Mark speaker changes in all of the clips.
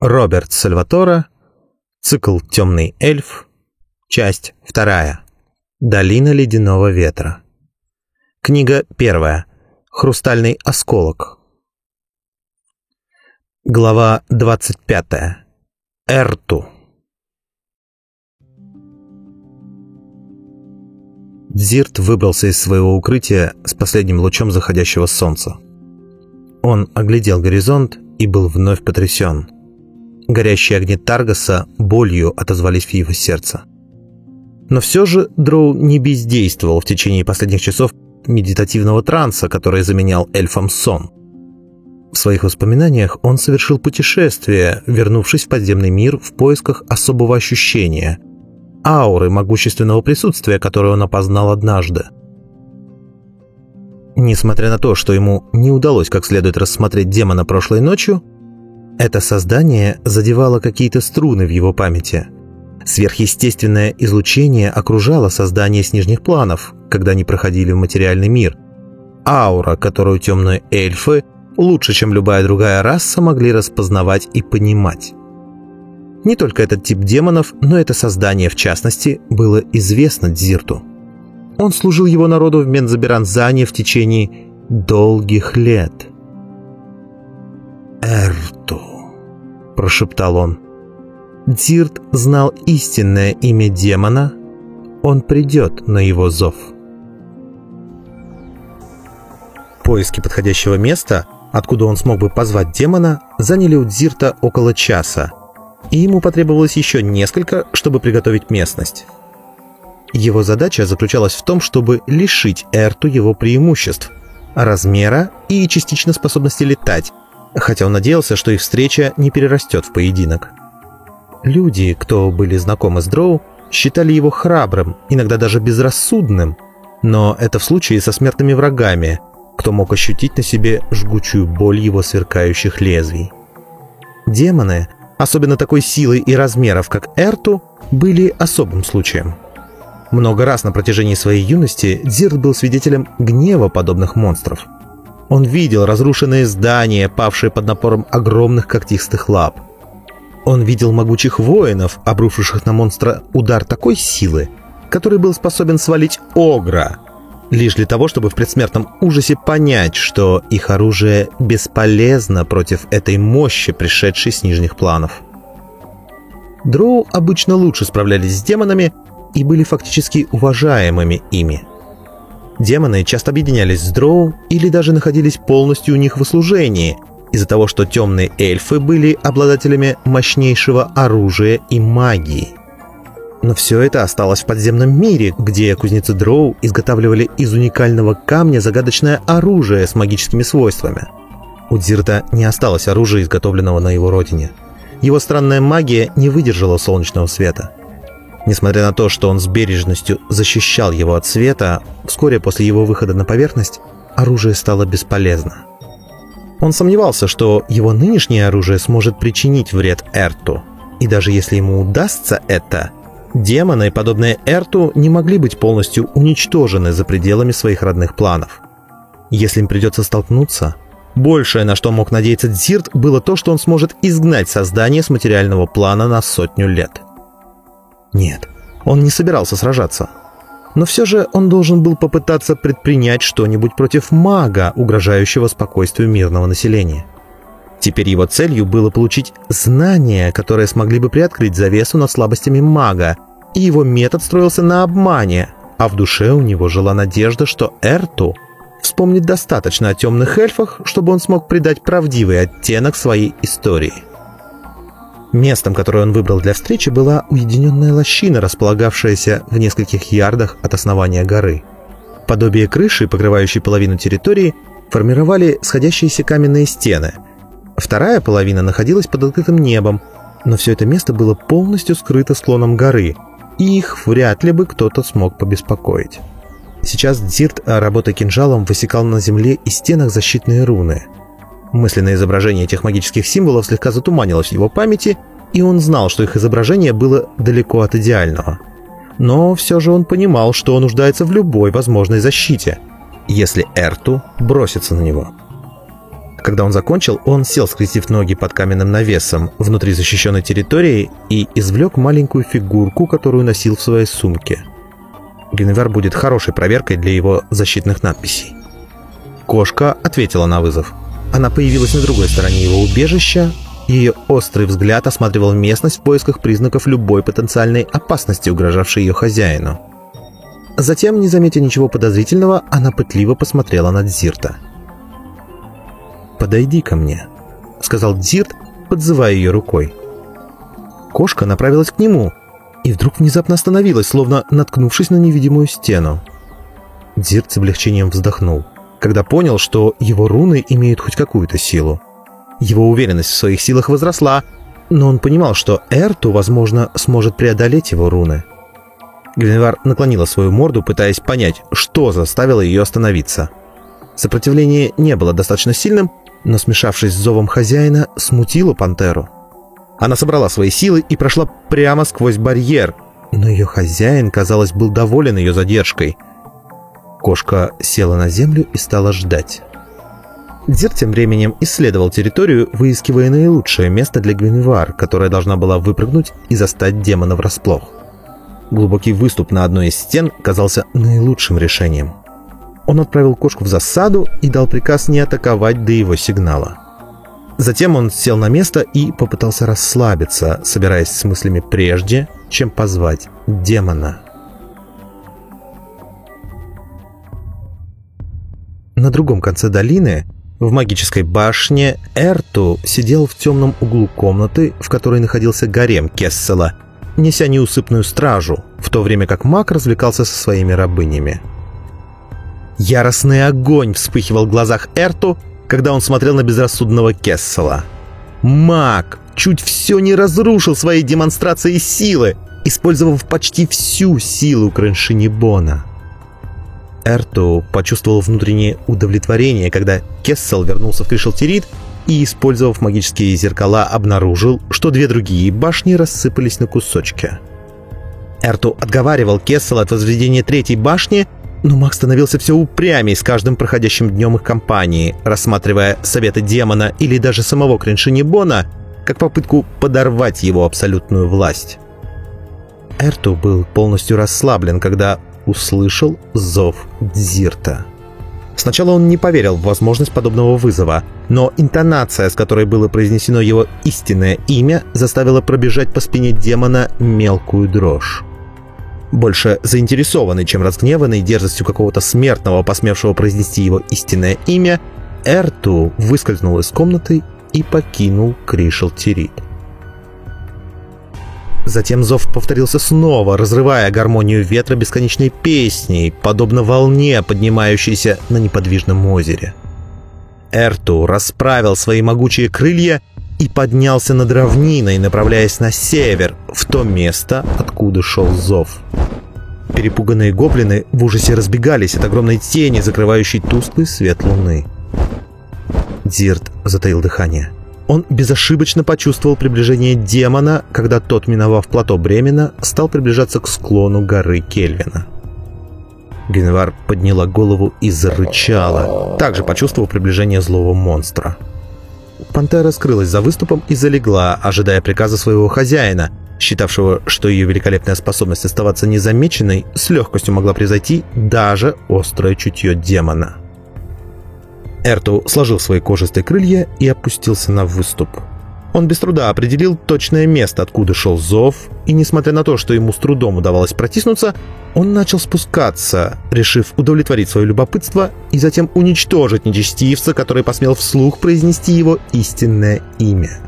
Speaker 1: Роберт Сальватора, цикл «Темный эльф», часть вторая, «Долина ледяного ветра». Книга первая, «Хрустальный осколок». Глава 25. Эрту. Дзирт выбрался из своего укрытия с последним лучом заходящего солнца. Он оглядел горизонт и был вновь потрясен – Горящие огни Таргаса болью отозвались в его сердце. Но все же Дроу не бездействовал в течение последних часов медитативного транса, который заменял эльфам сон. В своих воспоминаниях он совершил путешествие, вернувшись в подземный мир в поисках особого ощущения – ауры могущественного присутствия, которое он опознал однажды. Несмотря на то, что ему не удалось как следует рассмотреть демона прошлой ночью, это создание задевало какие-то струны в его памяти. Сверхъестественное излучение окружало создание с нижних планов, когда они проходили в материальный мир. Аура, которую темные эльфы лучше, чем любая другая раса, могли распознавать и понимать. Не только этот тип демонов, но это создание, в частности, было известно Дзирту. Он служил его народу в Мензаберанзане в течение долгих лет. Эрту прошептал он. Дирт знал истинное имя демона. Он придет на его зов. Поиски подходящего места, откуда он смог бы позвать демона, заняли у Дзирта около часа, и ему потребовалось еще несколько, чтобы приготовить местность. Его задача заключалась в том, чтобы лишить Эрту его преимуществ, размера и частично способности летать, хотя он надеялся, что их встреча не перерастет в поединок. Люди, кто были знакомы с Дроу, считали его храбрым, иногда даже безрассудным, но это в случае со смертными врагами, кто мог ощутить на себе жгучую боль его сверкающих лезвий. Демоны, особенно такой силы и размеров, как Эрту, были особым случаем. Много раз на протяжении своей юности Дзирт был свидетелем гнева подобных монстров – он видел разрушенные здания, павшие под напором огромных когтистых лап. Он видел могучих воинов, обрушивших на монстра удар такой силы, который был способен свалить Огра, лишь для того, чтобы в предсмертном ужасе понять, что их оружие бесполезно против этой мощи, пришедшей с нижних планов. Дроу обычно лучше справлялись с демонами и были фактически уважаемыми ими – Демоны часто объединялись с дроу или даже находились полностью у них в услужении, из-за того, что темные эльфы были обладателями мощнейшего оружия и магии. Но все это осталось в подземном мире, где кузнецы дроу изготавливали из уникального камня загадочное оружие с магическими свойствами. У Дзирта не осталось оружия, изготовленного на его родине. Его странная магия не выдержала солнечного света. Несмотря на то, что он с бережностью защищал его от света, вскоре после его выхода на поверхность оружие стало бесполезно. Он сомневался, что его нынешнее оружие сможет причинить вред Эрту. И даже если ему удастся это, демоны, подобные Эрту, не могли быть полностью уничтожены за пределами своих родных планов. Если им придется столкнуться, большее, на что мог надеяться Дзирт, было то, что он сможет изгнать создание с материального плана на сотню лет. Нет, он не собирался сражаться. Но все же он должен был попытаться предпринять что-нибудь против мага, угрожающего спокойствию мирного населения. Теперь его целью было получить знания, которые смогли бы приоткрыть завесу над слабостями мага, и его метод строился на обмане, а в душе у него жила надежда, что Эрту вспомнит достаточно о темных эльфах, чтобы он смог придать правдивый оттенок своей истории. Местом, которое он выбрал для встречи, была уединенная лощина, располагавшаяся в нескольких ярдах от основания горы. Подобие крыши, покрывающей половину территории, формировали сходящиеся каменные стены. Вторая половина находилась под открытым небом, но все это место было полностью скрыто склоном горы, и их вряд ли бы кто-то смог побеспокоить. Сейчас Дзирт, работая кинжалом, высекал на земле и стенах защитные руны – Мысленное изображение этих магических символов слегка затуманилось в его памяти, и он знал, что их изображение было далеко от идеального. Но все же он понимал, что он нуждается в любой возможной защите, если Эрту бросится на него. Когда он закончил, он сел, скрестив ноги под каменным навесом внутри защищенной территории и извлек маленькую фигурку, которую носил в своей сумке. Геневар будет хорошей проверкой для его защитных надписей. Кошка ответила на вызов. Она появилась на другой стороне его убежища. Ее острый взгляд осматривал местность в поисках признаков любой потенциальной опасности, угрожавшей ее хозяину. Затем, не заметя ничего подозрительного, она пытливо посмотрела на Дзирта. «Подойди ко мне», — сказал Дзирт, подзывая ее рукой. Кошка направилась к нему и вдруг внезапно остановилась, словно наткнувшись на невидимую стену. Дзирт с облегчением вздохнул, когда понял, что его руны имеют хоть какую-то силу. Его уверенность в своих силах возросла, но он понимал, что Эрту, возможно, сможет преодолеть его руны. Гвиневар наклонила свою морду, пытаясь понять, что заставило ее остановиться. Сопротивление не было достаточно сильным, но, смешавшись с зовом хозяина, смутило пантеру. Она собрала свои силы и прошла прямо сквозь барьер, но ее хозяин, казалось, был доволен ее задержкой. Кошка села на землю и стала ждать. Дзир тем временем исследовал территорию, выискивая наилучшее место для Гвинвар, которая должна была выпрыгнуть и застать демона врасплох. Глубокий выступ на одной из стен казался наилучшим решением. Он отправил кошку в засаду и дал приказ не атаковать до его сигнала. Затем он сел на место и попытался расслабиться, собираясь с мыслями прежде, чем позвать демона. На другом конце долины, в магической башне, Эрту сидел в темном углу комнаты, в которой находился гарем Кессела – неся неусыпную стражу, в то время как маг развлекался со своими рабынями. Яростный огонь вспыхивал в глазах Эрту, когда он смотрел на безрассудного Кессела. Маг чуть все не разрушил своей демонстрацией силы, использовав почти всю силу Краншинибона. Эрту почувствовал внутреннее удовлетворение, когда Кессел вернулся в Кришелтерит и, использовав магические зеркала, обнаружил, что две другие башни рассыпались на кусочки. Эрту отговаривал Кессела от возведения третьей башни, но маг становился все упрямее с каждым проходящим днем их кампании, рассматривая советы демона или даже самого Криншинибона как попытку подорвать его абсолютную власть. Эрту был полностью расслаблен, когда услышал зов Дзирта. Сначала он не поверил в возможность подобного вызова, но интонация, с которой было произнесено его истинное имя, заставила пробежать по спине демона мелкую дрожь. Больше заинтересованный, чем разгневанный дерзостью какого-то смертного, посмевшего произнести его истинное имя, Эрту выскользнул из комнаты и покинул Кришел Тирит. Затем зов повторился снова, разрывая гармонию ветра бесконечной песней, подобно волне, поднимающейся на неподвижном озере. Эрту расправил свои могучие крылья и поднялся над равниной, направляясь на север, в то место, откуда шел зов. Перепуганные гоблины в ужасе разбегались от огромной тени, закрывающей тусклый свет луны. Дирт затаил дыхание. Он безошибочно почувствовал приближение демона, когда тот, миновав плато Бремена, стал приближаться к склону горы Кельвина. Генвар подняла голову и зарычала, также почувствовав приближение злого монстра. Пантера скрылась за выступом и залегла, ожидая приказа своего хозяина, считавшего, что ее великолепная способность оставаться незамеченной с легкостью могла превзойти даже острое чутье демона. Эрту сложил свои кожистые крылья и опустился на выступ. Он без труда определил точное место, откуда шел зов, и несмотря на то, что ему с трудом удавалось протиснуться, он начал спускаться, решив удовлетворить свое любопытство и затем уничтожить нечестивца, который посмел вслух произнести его истинное имя.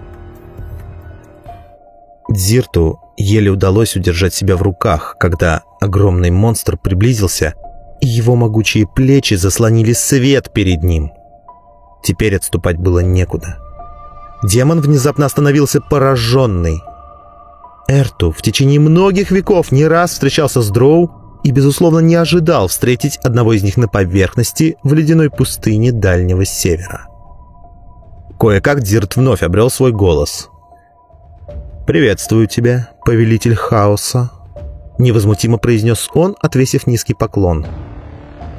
Speaker 1: Дзирту еле удалось удержать себя в руках, когда огромный монстр приблизился, и его могучие плечи заслонили свет перед ним – Теперь отступать было некуда. Демон внезапно остановился пораженный. Эрту в течение многих веков не раз встречался с Дроу и, безусловно, не ожидал встретить одного из них на поверхности в ледяной пустыне Дальнего Севера. Кое-как Дзирт вновь обрел свой голос. «Приветствую тебя, повелитель хаоса», — невозмутимо произнес он, отвесив низкий поклон.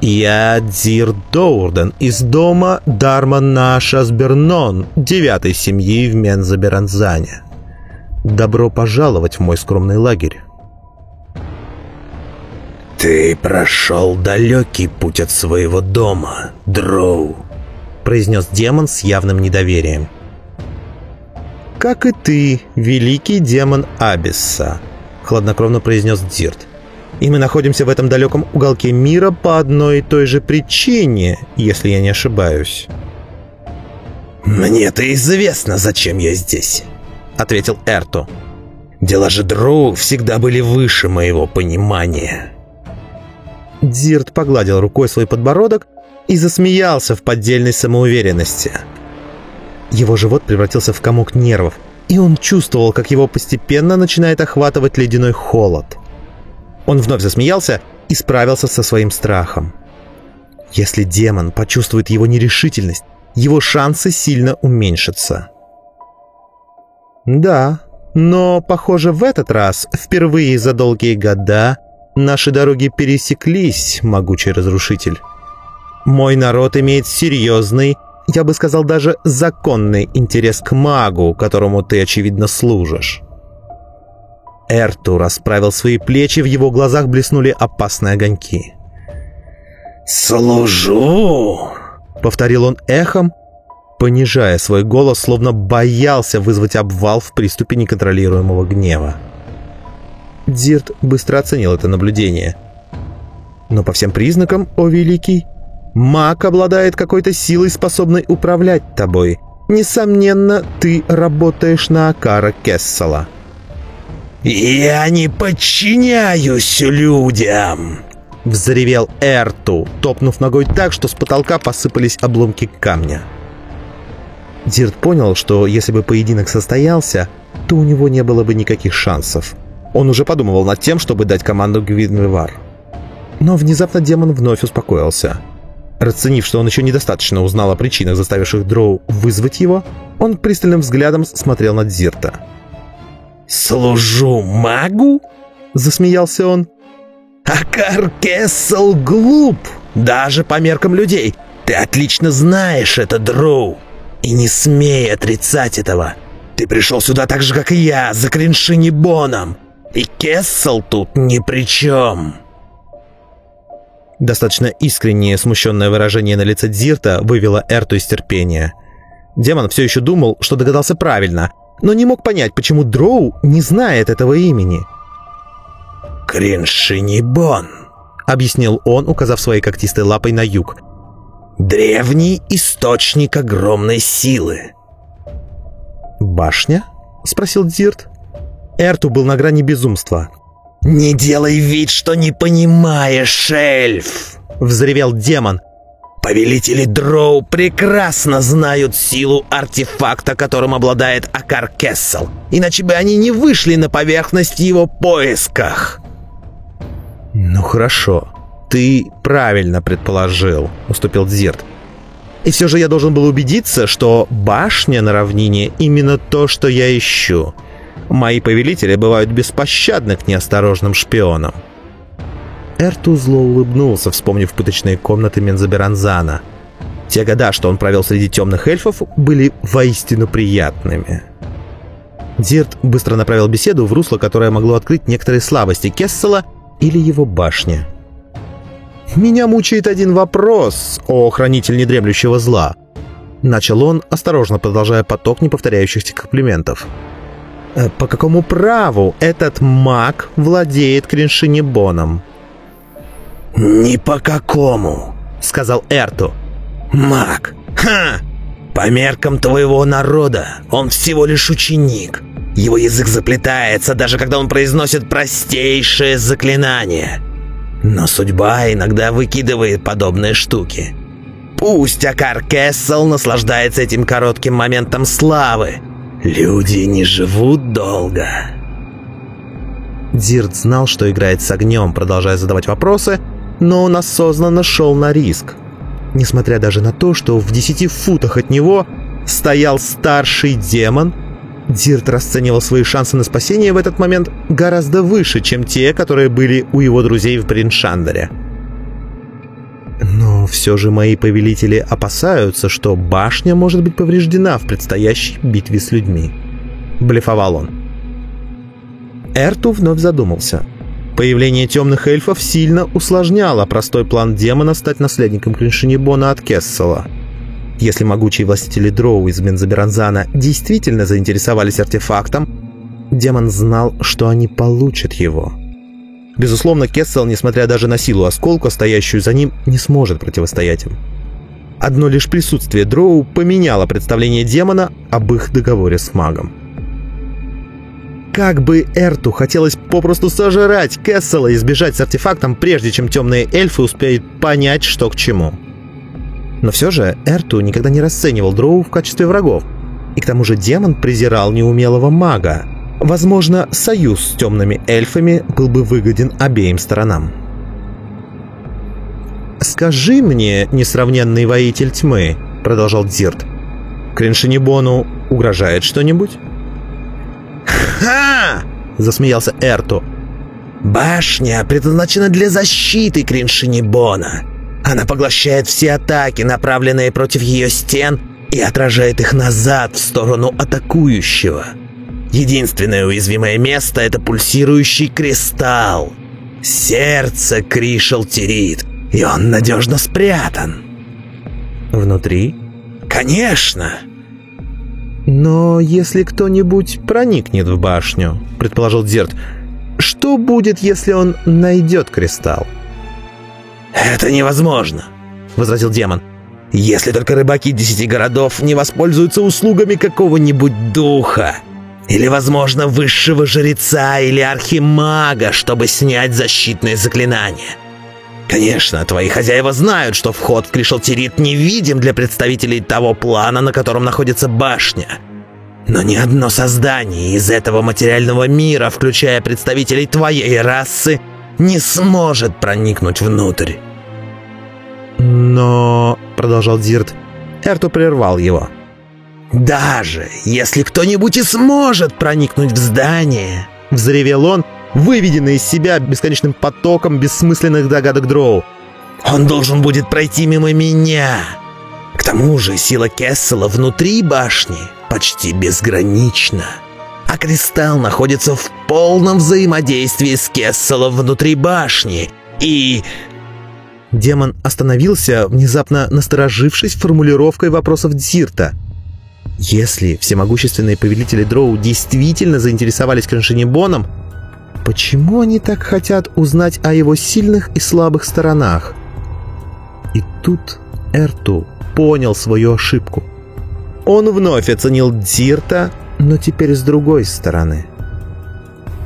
Speaker 1: Я Дзирт До'Урден из дома Дармон Н'а'шезбернон, девятой семьи в Мензоберранзане. Добро пожаловать в мой скромный лагерь.
Speaker 2: «Ты прошел далекий путь от своего дома, Дроу», —
Speaker 1: произнес демон с явным недоверием. «Как и ты, великий демон Абисса», — хладнокровно произнес Дирт. И мы находимся в этом далеком уголке мира по одной и той же причине, если я не ошибаюсь.
Speaker 2: «Мне-то известно, зачем я здесь», — ответил Эрту. «Дела же Дроу всегда были выше моего понимания».
Speaker 1: Дирт погладил рукой свой подбородок и засмеялся в поддельной самоуверенности. Его живот превратился в комок нервов, и он чувствовал, как его постепенно начинает охватывать ледяной холод. Он вновь засмеялся и справился со своим страхом. Если демон почувствует его нерешительность, его шансы сильно уменьшатся. Да, но, похоже, в этот раз, впервые за долгие года, наши дороги пересеклись, могучий разрушитель. Мой народ имеет серьезный, я бы сказал даже законный интерес к магу, которому ты, очевидно, служишь. Эрту расправил свои плечи, в его глазах блеснули опасные огоньки.
Speaker 2: «Служу!»
Speaker 1: — повторил он эхом, понижая свой голос, словно боялся вызвать обвал в приступе неконтролируемого гнева. Дирт быстро оценил это наблюдение. Но по всем признакам, о великий, маг обладает какой-то силой, способной управлять тобой. Несомненно, ты работаешь на Акара Кессела.
Speaker 2: «Я не подчиняюсь людям!»
Speaker 1: Взревел Эрту, топнув ногой так, что с потолка посыпались обломки камня. Дирт понял, что если бы поединок состоялся, то у него не было бы никаких шансов. Он уже подумывал над тем, чтобы дать команду Гвидмевар. Но внезапно демон вновь успокоился. Расценив, что он еще недостаточно узнал о причинах, заставивших Дроу вызвать его, он пристальным взглядом смотрел на Дзирта.
Speaker 2: «Служу магу?» — засмеялся он. «Акар Кессел глуп, даже по меркам людей. Ты отлично знаешь это, Дроу, и не смей отрицать этого. Ты пришел сюда так же, как и я, за Криншинибоном, и Кессел тут ни при чем».
Speaker 1: Достаточно искреннее смущенное выражение на лице Дзирта вывело Эрту из терпения. Демон все еще думал, что догадался правильно, но не мог понять, почему Дроу не знает этого имени.
Speaker 2: «Криншинибон», — объяснил он, указав своей когтистой лапой на юг. «Древний источник огромной силы».
Speaker 1: «Башня?» — спросил Дзирт. Эрту был на грани безумства.
Speaker 2: «Не делай вид, что не понимаешь, эльф!» — взревел демон. Повелители Дроу прекрасно знают силу артефакта, которым обладает Акар Кессел, иначе бы они не вышли на поверхность его поисках.
Speaker 1: «Ну хорошо, ты правильно предположил», — уступил Дзирт. «И все же я должен был убедиться, что башня на равнине именно то, что я ищу. Мои повелители бывают беспощадны к неосторожным шпионам». Эрту зло улыбнулся, вспомнив пыточные комнаты Мензаберанзана. Те года, что он провел среди темных эльфов, были воистину приятными. Дирт быстро направил беседу в русло, которое могло открыть некоторые слабости Кессела или его башни. «Меня мучает один вопрос, о хранитель недремлющего зла», Начал он, осторожно продолжая поток неповторяющихся комплиментов. «Э, «По какому праву этот маг владеет Криншинебоном?»
Speaker 2: «Ни по какому», — сказал Эрту. «Маг! Ха! По меркам твоего народа он всего лишь ученик. Его язык заплетается, даже когда он произносит простейшее заклинание. Но судьба иногда выкидывает подобные штуки. Пусть Акар Кессел наслаждается этим коротким моментом славы. Люди не живут долго».
Speaker 1: Дирт знал, что играет с огнем, продолжая задавать вопросы, но он осознанно шел на риск. Несмотря даже на то, что в десяти футах от него стоял старший демон, Дирт расценивал свои шансы на спасение в этот момент гораздо выше, чем те, которые были у его друзей в Бриншандере. Но все же мои повелители опасаются, что башня может быть повреждена в предстоящей битве с людьми. Блефовал он. Эрту вновь задумался. Появление темных эльфов сильно усложняло простой план демона стать наследником Криншинибона от Кессела. Если могучие властители Дроу из Мензаберанзана действительно заинтересовались артефактом, демон знал, что они получат его. Безусловно, Кессел, несмотря даже на силу осколка, стоящую за ним, не сможет противостоять им. Одно лишь присутствие Дроу поменяло представление демона об их договоре с магом. Как бы Эрту хотелось попросту сожрать Кессела и сбежать с артефактом, прежде чем темные эльфы успеют понять, что к чему. Но все же Эрту никогда не расценивал дроу в качестве врагов. И к тому же демон презирал неумелого мага. Возможно, союз с темными эльфами был бы выгоден обеим сторонам. «Скажи мне, несравненный воитель тьмы», — продолжал Дзирт, — «Криншинибону угрожает что-нибудь?»
Speaker 2: «Ха!» — засмеялся Эрту. «Башня предназначена для защиты Криншинибона. Она поглощает все атаки, направленные против ее стен, и отражает их назад в сторону атакующего. Единственное уязвимое место — это пульсирующий кристалл. Сердце Кришел терит, и он надежно спрятан.
Speaker 1: Внутри?
Speaker 2: Конечно!
Speaker 1: «Но если кто-нибудь проникнет в башню», — предположил Дзерт, — «что будет, если он найдет кристалл?»
Speaker 2: «Это невозможно», — возразил демон. «Если только рыбаки десяти городов не воспользуются услугами какого-нибудь духа, или, возможно, высшего жреца или архимага, чтобы снять защитные заклинания. Конечно, твои хозяева знают, что вход в Кришелтерит невидим для представителей того плана, на котором находится башня. Но ни одно создание из этого материального мира, включая представителей твоей расы, не сможет проникнуть внутрь.
Speaker 1: «Но...» — продолжал Дирт. Эрту прервал его.
Speaker 2: «Даже если кто-нибудь и сможет проникнуть в здание...»
Speaker 1: — взревел он, выведенный из себя бесконечным потоком бессмысленных догадок Дроу.
Speaker 2: «Он должен будет пройти мимо меня. К тому же сила Кессела внутри башни почти безгранична, а кристалл находится в полном взаимодействии с Кесселом внутри башни, и...»
Speaker 1: Демон остановился, внезапно насторожившись формулировкой вопросов Дзирта. Если всемогущественные повелители Дроу действительно заинтересовались Кроншинебоном, Почему они так хотят узнать о его сильных и слабых сторонах? И тут Эрту понял свою ошибку. Он вновь оценил Дзирта, но теперь с другой стороны.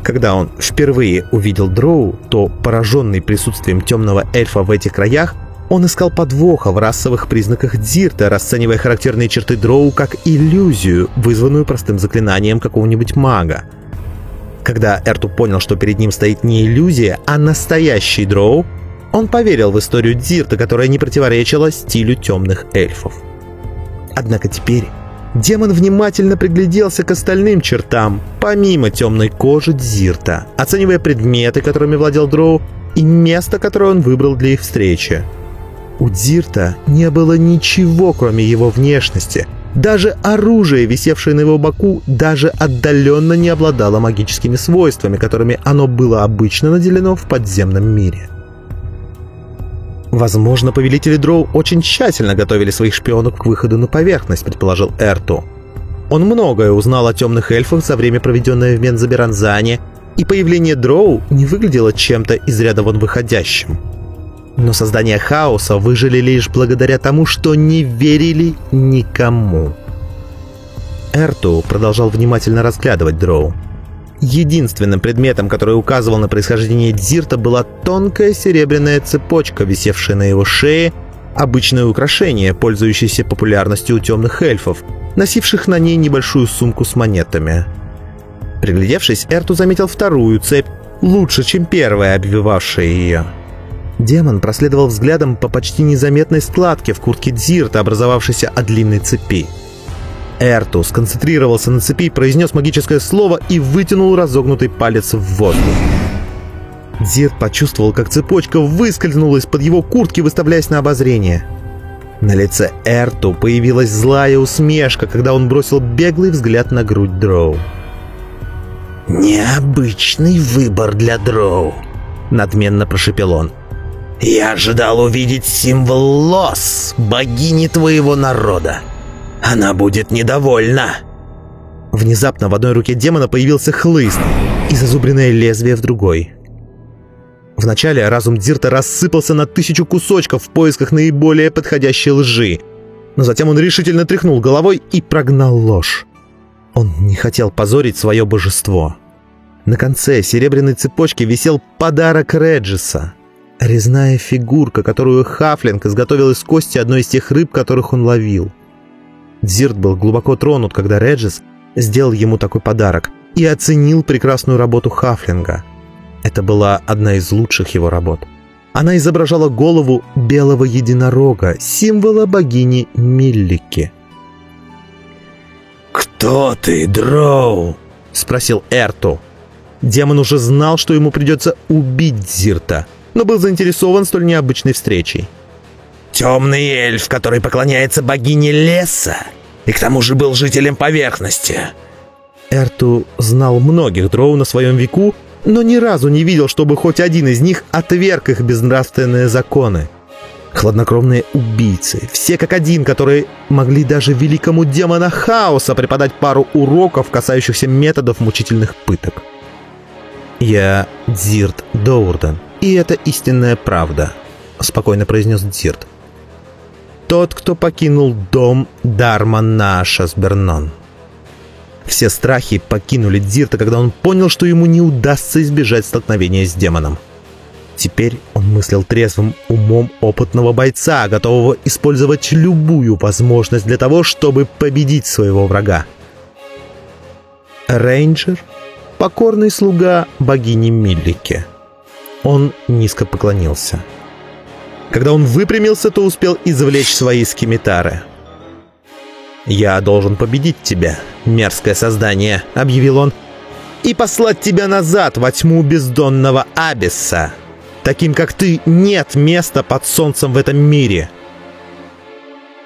Speaker 1: Когда он впервые увидел Дроу, то, пораженный присутствием темного эльфа в этих краях, он искал подвоха в расовых признаках Дзирта, расценивая характерные черты Дроу как иллюзию, вызванную простым заклинанием какого-нибудь мага. Когда Эрту понял, что перед ним стоит не иллюзия, а настоящий дроу, он поверил в историю Дзирта, которая не противоречила стилю темных эльфов. Однако теперь демон внимательно пригляделся к остальным чертам, помимо темной кожи Дзирта, оценивая предметы, которыми владел Дроу, и место, которое он выбрал для их встречи. У Дзирта не было ничего, кроме его внешности — даже оружие, висевшее на его боку, даже отдаленно не обладало магическими свойствами, которыми оно было обычно наделено в подземном мире. Возможно, повелители Дроу очень тщательно готовили своих шпионов к выходу на поверхность, предположил Эрту. Он многое узнал о темных эльфах за время, проведенное в Мензаберанзане, и появление Дроу не выглядело чем-то из ряда вон выходящим. Но создания хаоса выжили лишь благодаря тому, что не верили никому. Эрту продолжал внимательно разглядывать Дроу. Единственным предметом, который указывал на происхождение Дзирта, была тонкая серебряная цепочка, висевшая на его шее, обычное украшение, пользующееся популярностью у темных эльфов, носивших на ней небольшую сумку с монетами. Приглядевшись, Эрту заметил вторую цепь, лучше, чем первая, обвивавшая ее. Демон проследовал взглядом по почти незаметной складке в куртке Дзирта, образовавшейся от длинной цепи. Эрту сконцентрировался на цепи, произнес магическое слово и вытянул разогнутый палец в воздух. Дзирт почувствовал, как цепочка выскользнула из-под его куртки, выставляясь на обозрение. На лице Эрту появилась злая усмешка, когда он бросил беглый взгляд на грудь Дроу.
Speaker 2: «Необычный выбор для Дроу», — надменно прошепел он. «Я ожидал увидеть символ Лос, богини твоего народа. Она будет недовольна».
Speaker 1: Внезапно в одной руке демона появился хлыст и зазубренное лезвие в другой. Вначале разум Дзирта рассыпался на тысячу кусочков в поисках наиболее подходящей лжи, но затем он решительно тряхнул головой и прогнал ложь. Он не хотел позорить свое божество. На конце серебряной цепочки висел подарок Реджиса. Резная фигурка, которую Хафлинг изготовил из кости одной из тех рыб, которых он ловил. Дзирт был глубоко тронут, когда Реджис сделал ему такой подарок и оценил прекрасную работу Хафлинга. Это была одна из лучших его работ. Она изображала голову белого единорога, символа богини Миллики.
Speaker 2: «Кто ты, Дроу?»
Speaker 1: — спросил Эрту. Демон уже знал, что ему придется убить Зирта, но был заинтересован столь необычной встречей.
Speaker 2: «Темный эльф, который поклоняется богине леса, и к тому же был жителем поверхности».
Speaker 1: Эрту знал многих дроу на своем веку, но ни разу не видел, чтобы хоть один из них отверг их безнравственные законы. Хладнокровные убийцы, все как один, которые могли даже великому демона хаоса преподать пару уроков, касающихся методов мучительных пыток. «Я Дзирт Доурден, и это истинная правда», — спокойно произнес Дзирт. «Тот, кто покинул дом Дарма Наша с Бернон». Все страхи покинули Дзирта, когда он понял, что ему не удастся избежать столкновения с демоном. Теперь он мыслил трезвым умом опытного бойца, готового использовать любую возможность для того, чтобы победить своего врага. Рейнджер — покорный слуга богини Миллике. Он низко поклонился. Когда он выпрямился, то успел извлечь свои скимитары. «Я должен победить тебя, мерзкое создание», — объявил он, — «и послать тебя назад во тьму бездонного Абисса». Таким, как ты, нет места под солнцем в этом мире.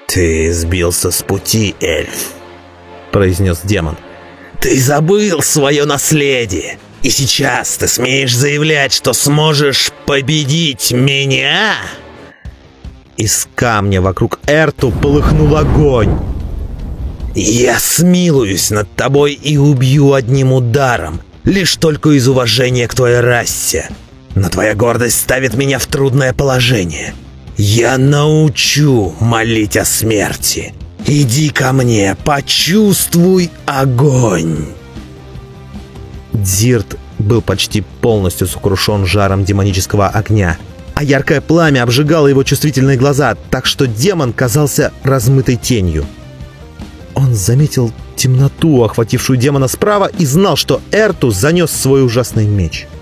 Speaker 2: «Ты сбился с пути, эльф», — произнес демон. «Ты забыл свое наследие, и сейчас ты смеешь заявлять, что сможешь победить меня?»
Speaker 1: Из камня вокруг Эрту полыхнул огонь.
Speaker 2: «Я смилуюсь над тобой и убью одним ударом, лишь только из уважения к твоей расе. Но твоя гордость ставит меня в трудное положение. Я научу молить о смерти. Иди ко мне, почувствуй огонь.
Speaker 1: Дзирт был почти полностью сокрушен жаром демонического огня, а яркое пламя обжигало его чувствительные глаза, так что демон казался размытой тенью. Он заметил темноту, охватившую демона справа, и знал, что Эртус занес свой ужасный меч —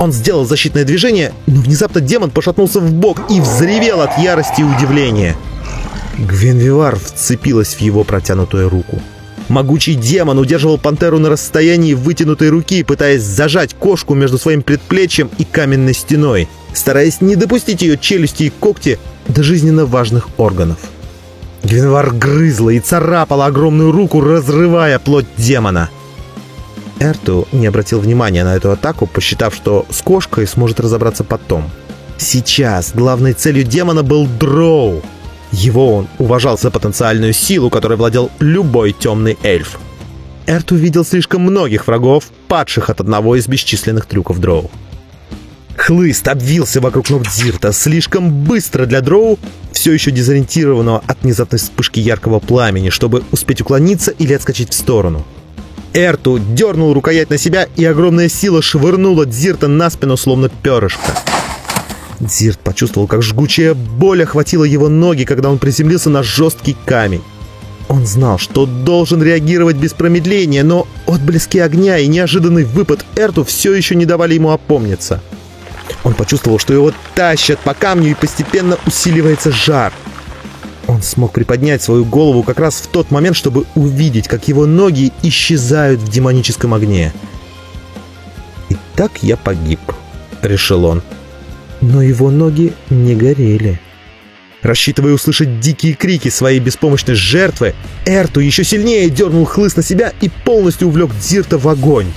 Speaker 1: он сделал защитное движение, но внезапно демон пошатнулся в бок и взревел от ярости и удивления. Гвенвивар вцепилась в его протянутую руку. Могучий демон удерживал пантеру на расстоянии вытянутой руки, пытаясь зажать кошку между своим предплечьем и каменной стеной, стараясь не допустить ее челюсти и когти до жизненно важных органов. Гвенвар грызла и царапала огромную руку, разрывая плоть демона — Эрту не обратил внимания на эту атаку, посчитав, что с кошкой сможет разобраться потом. Сейчас главной целью демона был Дроу. Его он уважал за потенциальную силу, которой владел любой темный эльф. Эрту видел слишком многих врагов, падших от одного из бесчисленных трюков Дроу. Хлыст обвился вокруг ног Дзирта слишком быстро для Дроу, все еще дезориентированного от внезапной вспышки яркого пламени, чтобы успеть уклониться или отскочить в сторону. Эрту дернул рукоять на себя, и огромная сила швырнула Дзирта на спину, словно перышко. Дзирт почувствовал, как жгучая боль охватила его ноги, когда он приземлился на жесткий камень. Он знал, что должен реагировать без промедления, но отблески огня и неожиданный выпад Эрту все еще не давали ему опомниться. Он почувствовал, что его тащат по камню и постепенно усиливается жар — он смог приподнять свою голову как раз в тот момент, чтобы увидеть, как его ноги исчезают в демоническом огне. И так я погиб. — решил он. Но его ноги не горели. Рассчитывая услышать дикие крики своей беспомощной жертвы, Эрту еще сильнее дернул хлыст на себя и полностью увлек Дзирта в огонь.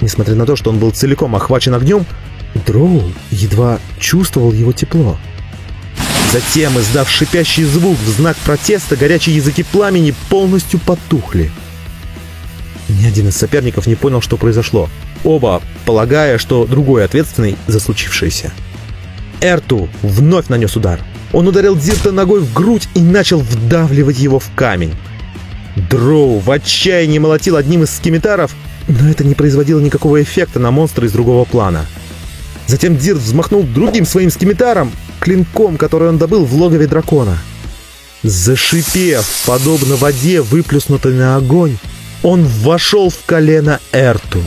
Speaker 1: Несмотря на то, что он был целиком охвачен огнем, Дроу едва чувствовал его тепло. Затем, издав шипящий звук в знак протеста, горячие языки пламени полностью потухли. Ни один из соперников не понял, что произошло. Оба, полагая, что другой ответственный за случившееся. Эрту вновь нанес удар. Он ударил Дзирта ногой в грудь и начал вдавливать его в камень. Дроу в отчаянии молотил одним из скимитаров, но это не производило никакого эффекта на монстра из другого плана. Затем Дзирт взмахнул другим своим скимитаром, клинком, который он добыл в логове дракона. Зашипев, подобно воде, выплюснутой на огонь, он вошел в колено Эрту.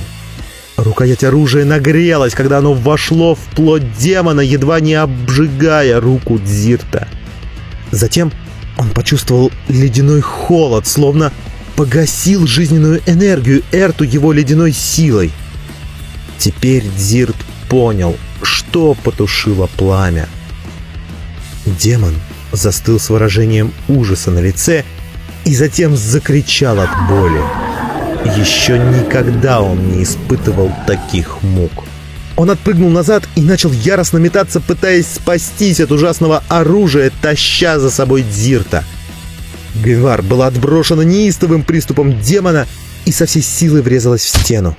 Speaker 1: Рукоять оружия нагрелась, когда оно вошло в плоть демона, едва не обжигая руку Дзирта. Затем он почувствовал ледяной холод, словно погасил жизненную энергию Эрту его ледяной силой. Теперь Дзирт понял, что потушило пламя. Демон застыл с выражением ужаса на лице и затем закричал от боли. Еще никогда он не испытывал таких мук. Он отпрыгнул назад и начал яростно метаться, пытаясь спастись от ужасного оружия, таща за собой Дзирта. Гвинвар была отброшена неистовым приступом демона и со всей силы врезалась в стену.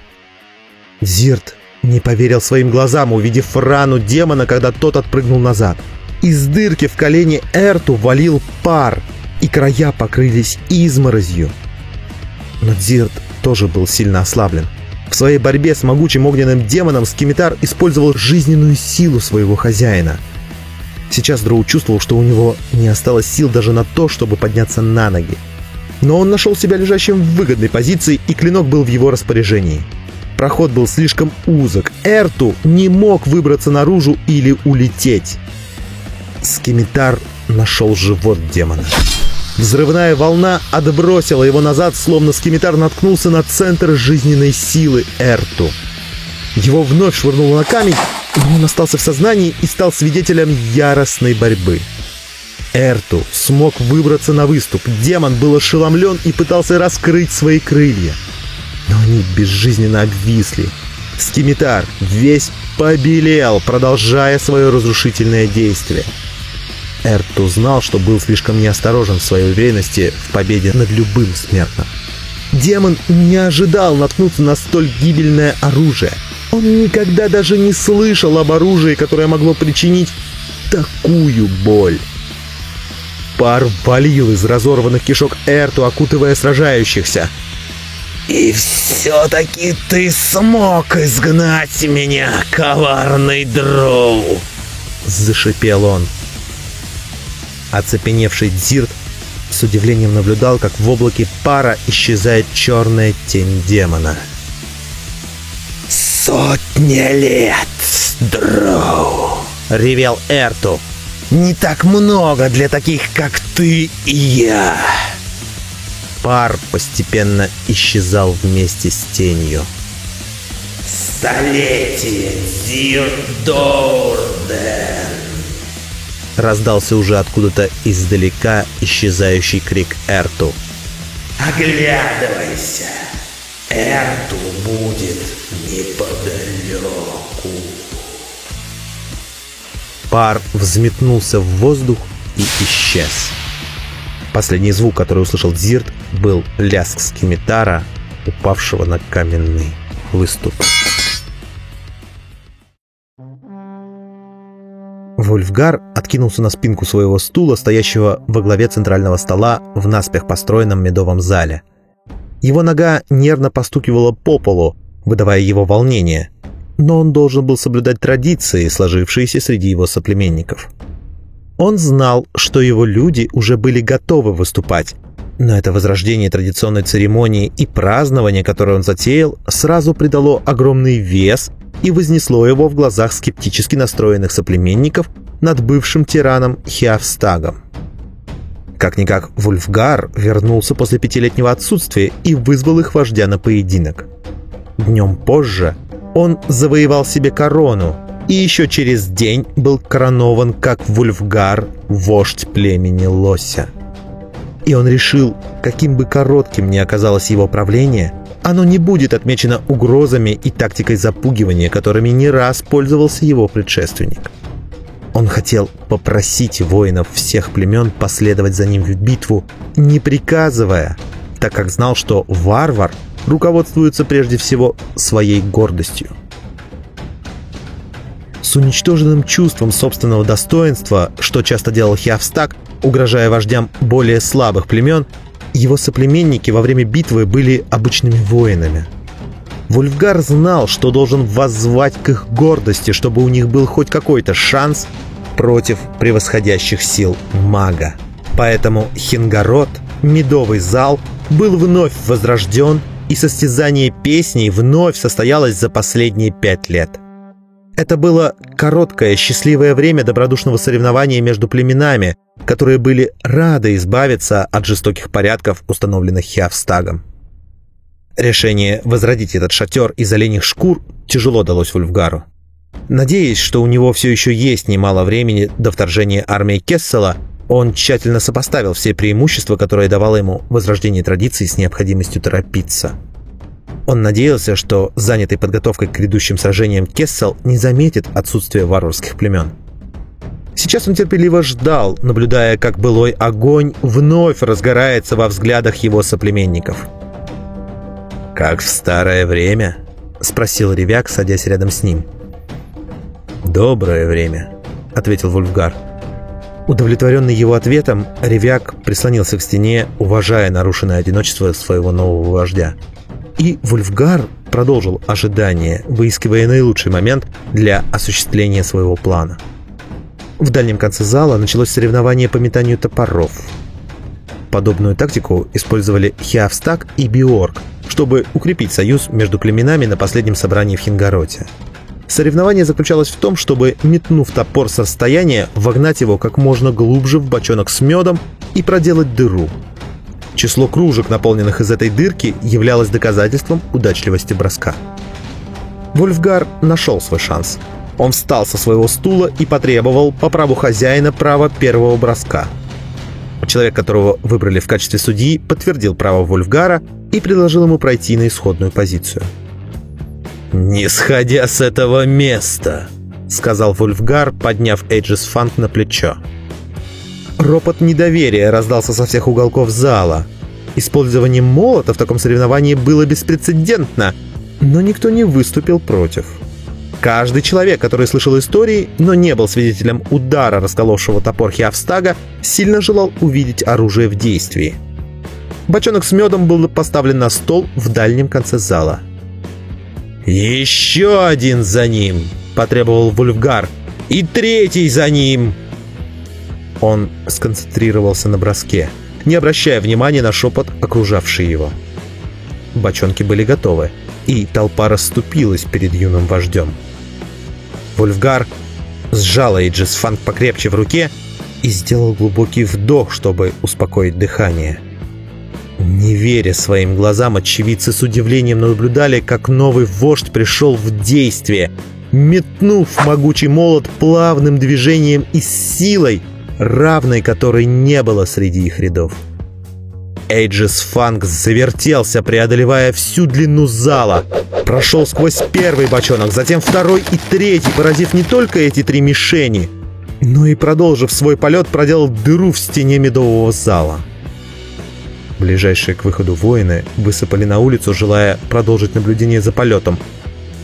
Speaker 1: Дзирт не поверил своим глазам, увидев рану демона, когда тот отпрыгнул назад. Из дырки в колене Эрту валил пар, и края покрылись изморозью. Но Дзирт тоже был сильно ослаблен. В своей борьбе с могучим огненным демоном Скимитар использовал жизненную силу своего хозяина. Сейчас Дроу чувствовал, что у него не осталось сил даже на то, чтобы подняться на ноги. Но он нашел себя лежащим в выгодной позиции, и клинок был в его распоряжении. Проход был слишком узок. Эрту не мог выбраться наружу или улететь. Скимитар нашел живот демона. Взрывная волна отбросила его назад, словно скимитар наткнулся на центр жизненной силы Эрту. Его вновь швырнуло на камень, но он остался в сознании и стал свидетелем яростной борьбы. Эрту смог выбраться на выступ. Демон был ошеломлен и пытался раскрыть свои крылья. Но они безжизненно обвисли. Скимитар весь побелел, продолжая свое разрушительное действие. Эрт узнал, что был слишком неосторожен в своей уверенности в победе над любым смертным. Демон не ожидал наткнуться на столь гибельное оружие. Он никогда даже не слышал об оружии, которое могло причинить такую боль. Пар валил из разорванных кишок Эрту, окутывая сражающихся.
Speaker 2: «И все-таки ты смог изгнать меня, коварный дроу!»
Speaker 1: Зашипел он. Оцепеневший Дзирт с удивлением наблюдал, как в облаке пара исчезает черная тень демона.
Speaker 2: «Сотня лет, Дроу!» — ревел Эрту. «Не так много для таких, как ты и я!»
Speaker 1: Пар постепенно исчезал вместе с тенью.
Speaker 2: «Столетие Зирдорден!»
Speaker 1: Раздался уже откуда-то издалека исчезающий крик Эрту.
Speaker 2: «Оглядывайся! Эрту будет неподалеку!»
Speaker 1: Пар взметнулся в воздух и исчез. Последний звук, который услышал Дзирт, был лязг скимитара, упавшего на каменный выступ. Вольфгар откинулся на спинку своего стула, стоящего во главе центрального стола в наспех построенном медовом зале. Его нога нервно постукивала по полу, выдавая его волнение, но он должен был соблюдать традиции, сложившиеся среди его соплеменников. Он знал, что его люди уже были готовы выступать, но это возрождение традиционной церемонии и празднование, которое он затеял, сразу придало огромный вес и вознесло его в глазах скептически настроенных соплеменников над бывшим тираном Хиавстагом. Как-никак Вульфгар вернулся после пятилетнего отсутствия и вызвал их вождя на поединок. Днем позже он завоевал себе корону и еще через день был коронован как Вульфгар, вождь племени Лося. И он решил, каким бы коротким ни оказалось его правление, оно не будет отмечено угрозами и тактикой запугивания, которыми не раз пользовался его предшественник. Он хотел попросить воинов всех племен последовать за ним в битву, не приказывая, так как знал, что варвар руководствуется прежде всего своей гордостью. С уничтоженным чувством собственного достоинства, что часто делал Хиавстак, угрожая вождям более слабых племен, его соплеменники во время битвы были обычными воинами. Вульфгар знал, что должен воззвать к их гордости, чтобы у них был хоть какой-то шанс против превосходящих сил мага. Поэтому Хингарот, Медовый зал, был вновь возрожден, и состязание песней вновь состоялось за последние пять лет. Это было короткое, счастливое время добродушного соревнования между племенами, которые были рады избавиться от жестоких порядков, установленных Хиавстагом. Решение возродить этот шатер из оленьих шкур тяжело далось Вульфгару. Надеясь, что у него все еще есть немало времени до вторжения армии Кессела, он тщательно сопоставил все преимущества, которые давало ему возрождение традиций с необходимостью торопиться. Он надеялся, что занятый подготовкой к грядущим сражениям Кессел не заметит отсутствие варварских племен. Сейчас он терпеливо ждал, наблюдая, как былой огонь вновь разгорается во взглядах его соплеменников.
Speaker 2: «Как в старое время?» — спросил Ревяк, садясь рядом с ним.
Speaker 1: «Доброе время», — ответил Вульфгар. Удовлетворенный его ответом, Ревяк прислонился к стене, уважая нарушенное одиночество своего нового вождя. И Вульфгар продолжил ожидание, выискивая наилучший момент для осуществления своего плана. В дальнем конце зала началось соревнование по метанию топоров. Подобную тактику использовали Хиавстак и Биорг, чтобы укрепить союз между племенами на последнем собрании в Хингороте. Соревнование заключалось в том, чтобы, метнув топор с расстояния, вогнать его как можно глубже в бочонок с медом и проделать дыру. Число кружек, наполненных из этой дырки, являлось доказательством удачливости броска. Вольфгар нашел свой шанс. Он встал со своего стула и потребовал по праву хозяина права первого броска. Человек, которого выбрали в качестве судьи, подтвердил право Вольфгара и предложил ему пройти на исходную позицию.
Speaker 2: «Не сходя с этого места», — сказал Вульфгар, подняв Эйджис Фанк на плечо.
Speaker 1: Ропот недоверия раздался со всех уголков зала. Использование молота в таком соревновании было беспрецедентно, но никто не выступил против. Каждый человек, который слышал истории, но не был свидетелем удара, расколовшего топор Хиавстага, сильно желал увидеть оружие в действии. Бочонок с медом был поставлен на стол в дальнем конце зала.
Speaker 2: «Еще один за ним!» — потребовал Вульфгар. «И третий за ним!»
Speaker 1: Он сконцентрировался на броске, не обращая внимания на шепот, окружавший его. Бочонки были готовы, и толпа расступилась перед юным вождем. Вульфгар сжал Эйджис Фанк покрепче в руке и сделал глубокий вдох, чтобы успокоить дыхание — не веря своим глазам, очевидцы с удивлением наблюдали, как новый вождь пришел в действие, метнув могучий молот плавным движением и силой, равной которой не было среди их рядов. Эйджис Фанкс завертелся, преодолевая всю длину зала. Прошел сквозь первый бочонок, затем второй и третий, поразив не только эти три мишени, но и, продолжив свой полет, проделал дыру в стене медового зала. Ближайшие к выходу воины высыпали на улицу, желая продолжить наблюдение за полетом.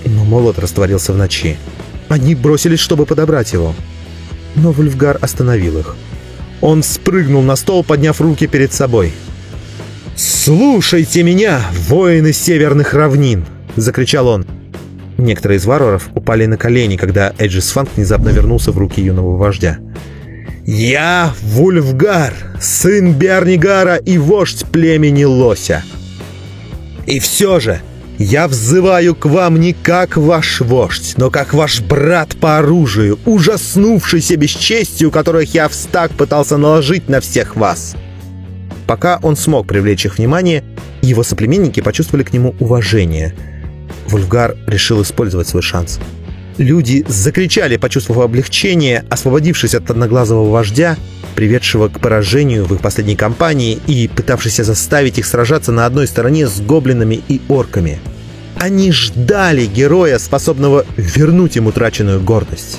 Speaker 1: Но молот растворился в ночи. Они бросились, чтобы подобрать его. Но Вульфгар остановил их. Он спрыгнул на стол, подняв руки перед собой. «Слушайте меня, воины северных равнин!» — закричал он. Некоторые из варваров упали на колени, когда Эджис Фанк внезапно вернулся в руки юного вождя. «Я Вульфгар, сын Бернигара и вождь племени Лося. И все же я взываю к вам не как ваш вождь, но как ваш брат по оружию, ужаснувшийся бесчестью, которое Хиавстак пытался наложить на всех вас». Пока он смог привлечь их внимание, его соплеменники почувствовали к нему уважение. Вульфгар решил использовать свой шанс. Люди закричали, почувствовав облегчение, освободившись от одноглазого вождя, приведшего к поражению в их последней кампании и пытавшийся заставить их сражаться на одной стороне с гоблинами и орками. Они ждали героя, способного вернуть им утраченную гордость.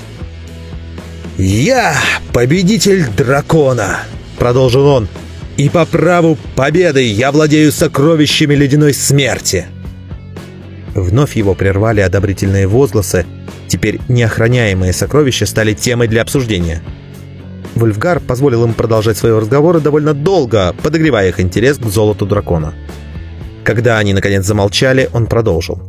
Speaker 2: «Я победитель дракона!» — продолжил он. «И по праву победы я владею сокровищами ледяной смерти!»
Speaker 1: Вновь его прервали одобрительные возгласы. Теперь неохраняемые сокровища стали темой для обсуждения. Вольфгар позволил им продолжать свои разговоры довольно долго, подогревая их интерес к золоту дракона. Когда они наконец замолчали, он продолжил.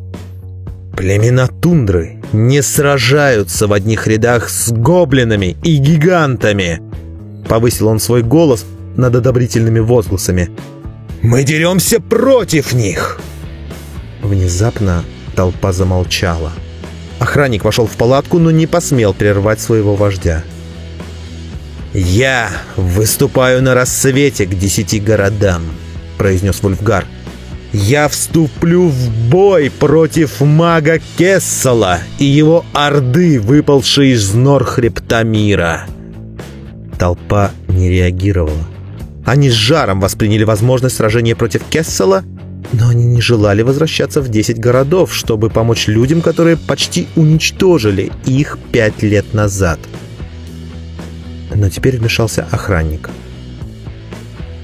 Speaker 1: «Племена тундры не сражаются в одних рядах с гоблинами и гигантами!» Повысил он свой голос над одобрительными возгласами.
Speaker 2: «Мы деремся против них!»
Speaker 1: Внезапно толпа замолчала. Охранник вошел в палатку, но не посмел прервать своего вождя.
Speaker 2: «Я выступаю на рассвете к десяти городам», — произнес Вульфгар. «Я вступлю в бой против мага Кессела и его орды, выпалшей из нор хребта мира».
Speaker 1: Толпа не реагировала. Они с жаром восприняли возможность сражения против Кессела — но не желали возвращаться в 10 городов, чтобы помочь людям, которые почти уничтожили их пять лет назад. Но теперь вмешался охранник.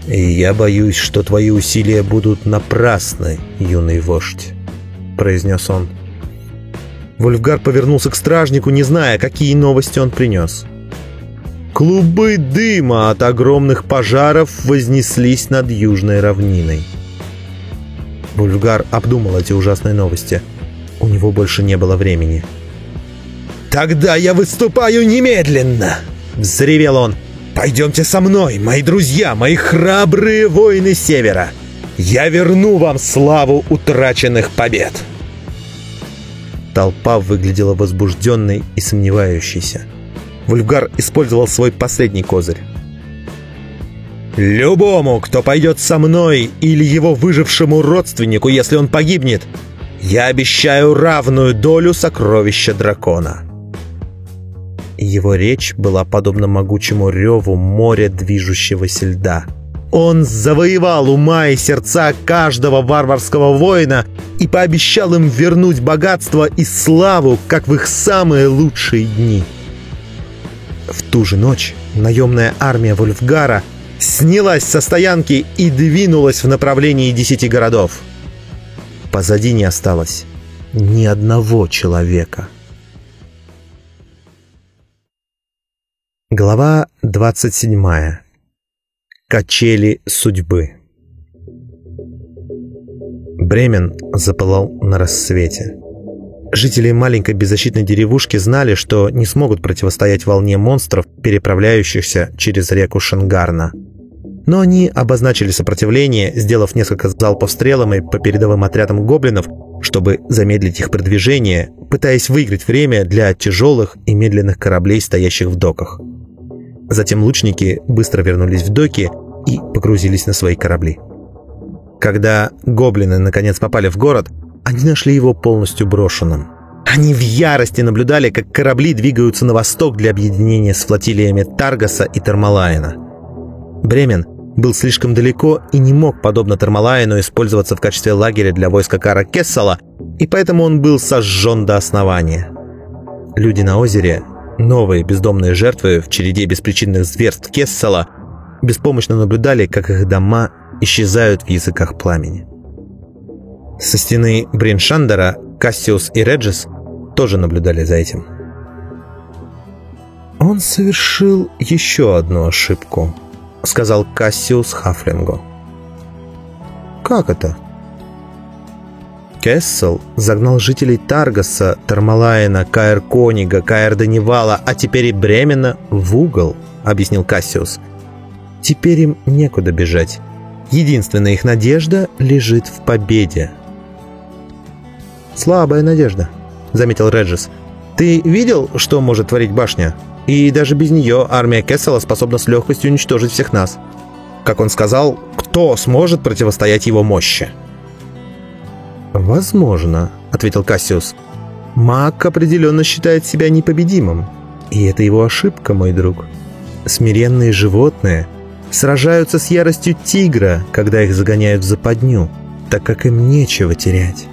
Speaker 2: «И я боюсь, что твои усилия будут напрасны, юный вождь», — произнес он.
Speaker 1: Вольфгар повернулся к стражнику, не зная, какие новости он принес. Клубы дыма от огромных пожаров вознеслись над южной равниной. Вульфгар обдумал эти ужасные новости. У него больше не было времени.
Speaker 2: «Тогда я выступаю немедленно!» — взревел он. «Пойдемте со мной, мои друзья, мои храбрые воины Севера! Я верну вам славу утраченных побед!»
Speaker 1: Толпа выглядела возбужденной и сомневающейся. Вульфгар использовал свой последний козырь.
Speaker 2: Любому, кто пойдет со мной или его выжившему родственнику, если он погибнет, я обещаю равную долю сокровища дракона.
Speaker 1: Его речь была подобна могучему реву моря движущегося льда. Он завоевал ума и сердца каждого варварского воина и пообещал им вернуть богатство и славу, как в их самые лучшие дни. В ту же ночь наемная армия Вольфгара – снялась со стоянки и двинулась в направлении десяти городов. Позади не осталось ни одного человека. Глава 27. Качели судьбы. Бремен запылал на рассвете. Жители маленькой беззащитной деревушки знали, что не смогут противостоять волне монстров, переправляющихся через реку Шенгарна. Но они обозначили сопротивление, сделав несколько залпов стрелами по передовым отрядам гоблинов, чтобы замедлить их продвижение, пытаясь выиграть время для тяжелых и медленных кораблей, стоящих в доках. Затем лучники быстро вернулись в доки и погрузились на свои корабли. Когда гоблины наконец попали в город, они нашли его полностью брошенным. Они в ярости наблюдали, как корабли двигаются на восток для объединения с флотилиями Таргаса и Термалайна. Бремен был слишком далеко и не мог, подобно Термалайну, использоваться в качестве лагеря для войска Кара Кессала, и поэтому он был сожжен до основания. Люди на озере, новые бездомные жертвы в череде беспричинных зверств Кессала, беспомощно наблюдали, как их дома исчезают в языках пламени. Со стены Бриншандера Кассиус и Реджис тоже наблюдали за этим. Он совершил еще одну ошибку –— сказал Кассиус Хафлингу. «Как это?» Кессел загнал жителей Таргаса, Тармалайна, Каэр-Конига, Каэр-Данивала, а теперь и Бремена в угол, объяснил Кассиус. Теперь им некуда бежать. Единственная их надежда лежит в победе. «Слабая надежда», — заметил Реджис. «Ты видел, что может творить башня?» И даже без нее армия Кессела способна с легкостью уничтожить всех нас. Как он сказал, кто сможет противостоять его мощи? «Возможно», — ответил Кассиус. «Маг определенно считает себя непобедимым. И это его ошибка, мой друг. Смиренные животные сражаются с яростью тигра, когда их загоняют в западню, так как им нечего терять.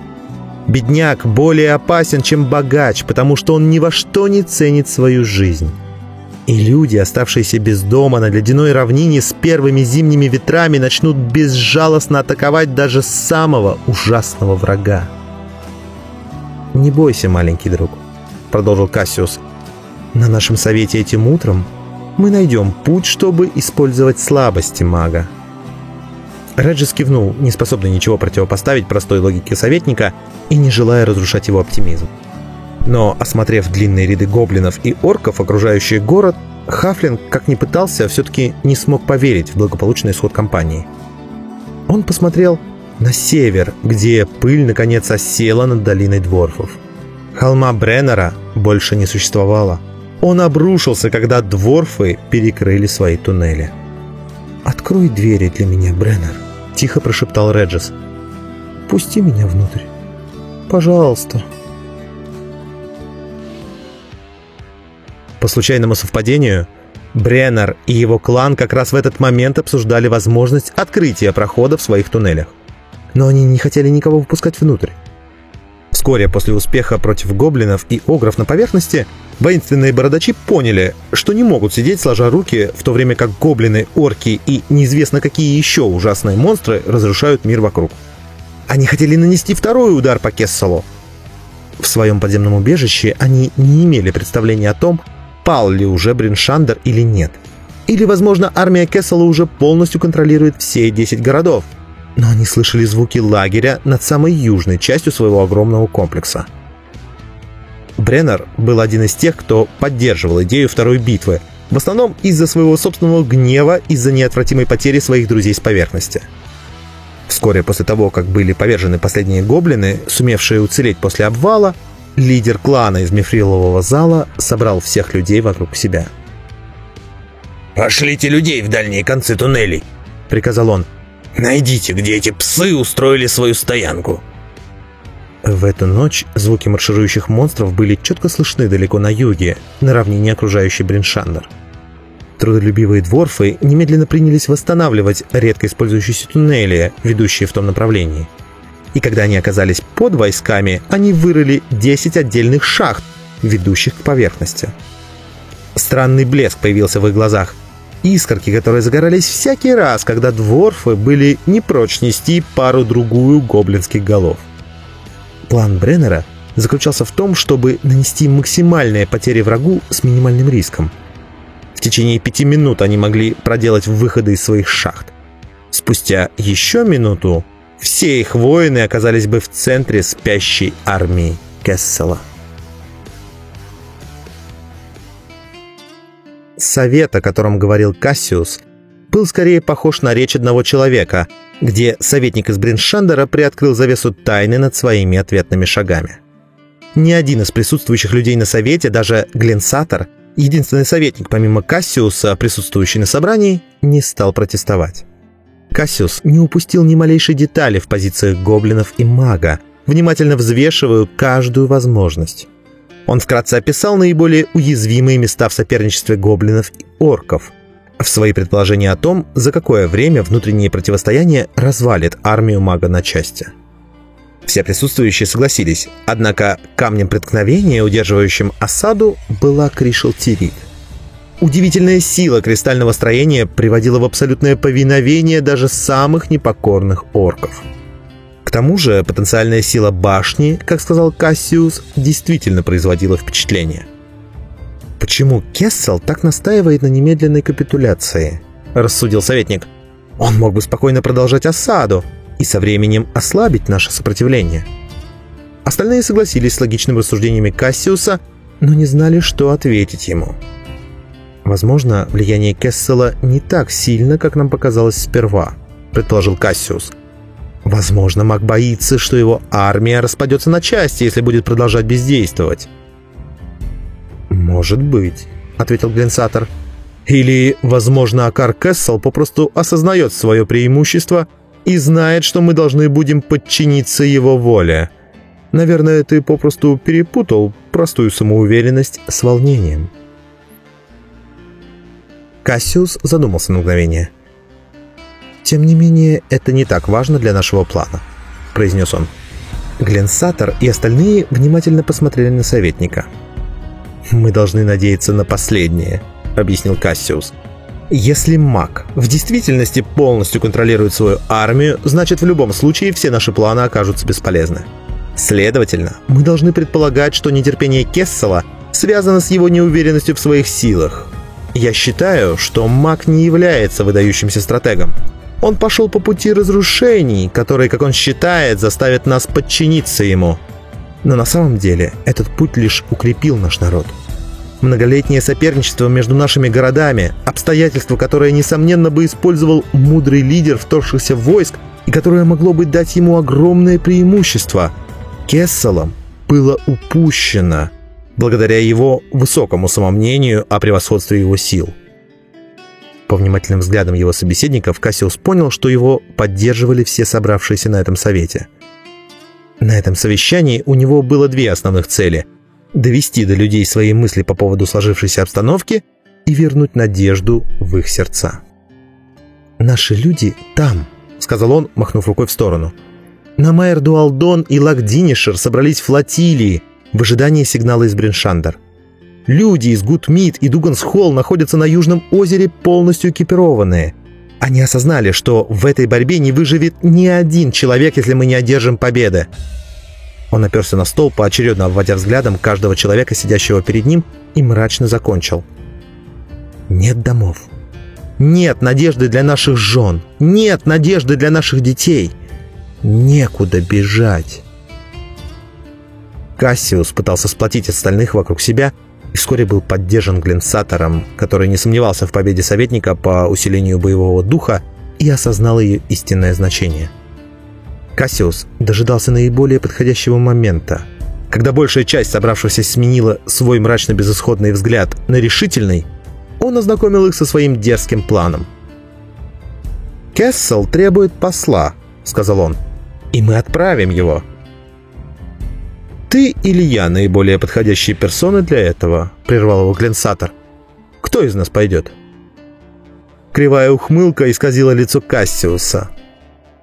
Speaker 1: Бедняк более опасен, чем богач, потому что он ни во что не ценит свою жизнь. И люди, оставшиеся без дома на ледяной равнине с первыми зимними ветрами, начнут безжалостно атаковать даже самого ужасного врага. «Не бойся, маленький друг», — продолжил Кассиус. «На нашем совете этим утром мы найдем путь, чтобы использовать слабости мага». Реджис кивнул, не способный ничего противопоставить простой логике советника и не желая разрушать его оптимизм. Но, осмотрев длинные ряды гоблинов и орков, окружающие город, Хафлин, как ни пытался, все-таки не смог поверить в благополучный исход кампании. Он посмотрел на север, где пыль наконец осела над долиной дворфов. Холма Бреннера больше не существовало. Он обрушился, когда дворфы перекрыли свои туннели. «Открой двери для меня, Бреннер», — тихо прошептал Реджес. «Пусти меня внутрь. Пожалуйста». По случайному совпадению, Бреннер и его клан как раз в этот момент обсуждали возможность открытия прохода в своих туннелях. Но они не хотели никого выпускать внутрь. Вскоре после успеха против гоблинов и огров на поверхности, воинственные бородачи поняли, что не могут сидеть сложа руки, в то время как гоблины, орки и неизвестно какие еще ужасные монстры разрушают мир вокруг. Они хотели нанести второй удар по Кессалу. В своем подземном убежище они не имели представления о том, пал ли уже Бриншандер или нет. Или, возможно, армия Кессела уже полностью контролирует все 10 городов. Но они слышали звуки лагеря над самой южной частью своего огромного комплекса. Бреннер был один из тех, кто поддерживал идею второй битвы, в основном из-за своего собственного гнева из-за неотвратимой потери своих друзей с поверхности. Вскоре после того, как были повержены последние гоблины, сумевшие уцелеть после обвала, Лидер клана из мифрилового зала собрал всех людей вокруг себя.
Speaker 2: «Пошлите людей в дальние концы туннелей», — приказал он. «Найдите, где эти псы устроили свою стоянку».
Speaker 1: В эту ночь звуки марширующих монстров были четко слышны далеко на юге, на равнине окружающей Бриншандер. Трудолюбивые дворфы немедленно принялись восстанавливать редко использующиеся туннели, ведущие в том направлении — и когда они оказались под войсками, они вырыли 10 отдельных шахт, ведущих к поверхности. Странный блеск появился в их глазах. Искорки, которые загорались всякий раз, когда дворфы были не прочь нести пару-другую гоблинских голов. План Бреннера заключался в том, чтобы нанести максимальные потери врагу с минимальным риском. В течение пяти минут они могли проделать выходы из своих шахт. Спустя еще минуту все их воины оказались бы в центре спящей армии Кессела. Совет, о котором говорил Кассиус, был скорее похож на речь одного человека, где советник из Бриншандера приоткрыл завесу тайны над своими ответными шагами. Ни один из присутствующих людей на совете, даже Гленсатор, единственный советник помимо Кассиуса, присутствующий на собрании, не стал протестовать. Кассиус не упустил ни малейшей детали в позициях гоблинов и мага, внимательно взвешивая каждую возможность. Он вкратце описал наиболее уязвимые места в соперничестве гоблинов и орков, в свои предположения о том, за какое время внутреннее противостояние развалит армию мага на части. Все присутствующие согласились, однако камнем преткновения, удерживающим осаду, была Кришел Тирит – Удивительная сила кристального строения приводила в абсолютное повиновение даже самых непокорных орков. К тому же потенциальная сила башни, как сказал Кассиус, действительно производила впечатление. «Почему Кессел так настаивает на немедленной капитуляции?» – рассудил советник. «Он мог бы спокойно продолжать осаду и со временем ослабить наше сопротивление». Остальные согласились с логичными рассуждениями Кассиуса, но не знали, что ответить ему – Возможно, влияние Кессела не так сильно, как нам показалось сперва, предположил Кассиус. Возможно, маг боится, что его армия распадется на части, если будет продолжать бездействовать. «Может быть», — ответил Гленсатор. «Или, возможно, Акар Кессел попросту осознает свое преимущество и знает, что мы должны будем подчиниться его воле. Наверное, ты попросту перепутал простую самоуверенность с волнением». Кассиус задумался на мгновение. «Тем не менее, это не так важно для нашего плана», — произнес он. Гленсатор и остальные внимательно посмотрели на советника. «Мы должны надеяться на последнее», — объяснил Кассиус. «Если маг в действительности полностью контролирует свою армию, значит в любом случае все наши планы окажутся бесполезны. Следовательно, мы должны предполагать, что нетерпение Кессела связано с его неуверенностью в своих силах. Я считаю, что маг не является выдающимся стратегом. Он пошел по пути разрушений, которые, как он считает, заставят нас подчиниться ему. Но на самом деле этот путь лишь укрепил наш народ. Многолетнее соперничество между нашими городами, обстоятельства, которое, несомненно, бы использовал мудрый лидер вторгшихся войск и которое могло бы дать ему огромное преимущество, Кесселом было упущено благодаря его высокому самомнению о превосходстве его сил. По внимательным взглядам его собеседников Кассиус понял, что его поддерживали все собравшиеся на этом совете. На этом совещании у него было две основных цели – довести до людей свои мысли по поводу сложившейся обстановки и вернуть надежду в их сердца. «Наши люди там», — сказал он, махнув рукой в сторону. «На Майер-Дуалдон и Лакдинишер собрались флотилии в ожидании сигнала из Бриншандер. Люди из Гудмит и Дугансхолл находятся на Южном озере полностью экипированные. Они осознали, что в этой борьбе не выживет ни один человек, если мы не одержим победы. Он оперся на стол, поочередно обводя взглядом каждого человека, сидящего перед ним, и мрачно закончил. «Нет домов. Нет надежды для наших жен. Нет надежды для наших детей. Некуда бежать». Кассиус пытался сплотить остальных вокруг себя – и вскоре был поддержан Гленсатором, который не сомневался в победе советника по усилению боевого духа и осознал ее истинное значение. Кассиус дожидался наиболее подходящего момента. Когда большая часть собравшихся сменила свой мрачно-безысходный взгляд на решительный, он ознакомил их со своим дерзким планом. «Кессел требует посла», — сказал он, — «и мы отправим его». «Ты или я наиболее подходящие персоны для этого?» — прервал его Гленсатор. «Кто из нас пойдет?» Кривая ухмылка исказила лицо Кассиуса.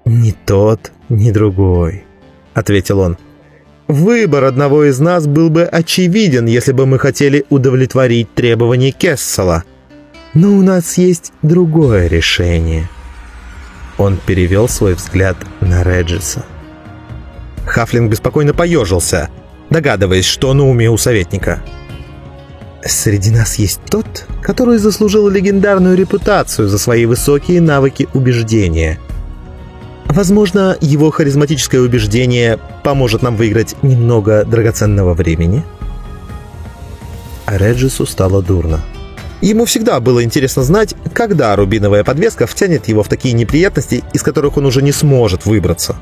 Speaker 1: «Ни тот, ни другой», — ответил он. «Выбор одного из нас был бы очевиден, если бы мы хотели удовлетворить требования Кессела. Но у нас есть другое решение». Он перевел свой взгляд на Реджиса. Хафлинг беспокойно поежился, догадываясь, что на уме у советника. «Среди нас есть тот, который заслужил легендарную репутацию за свои высокие навыки убеждения. Возможно, его харизматическое убеждение поможет нам выиграть немного драгоценного времени». Реджису стало дурно. Ему всегда было интересно знать, когда рубиновая подвеска втянет его в такие неприятности, из которых он уже не сможет выбраться.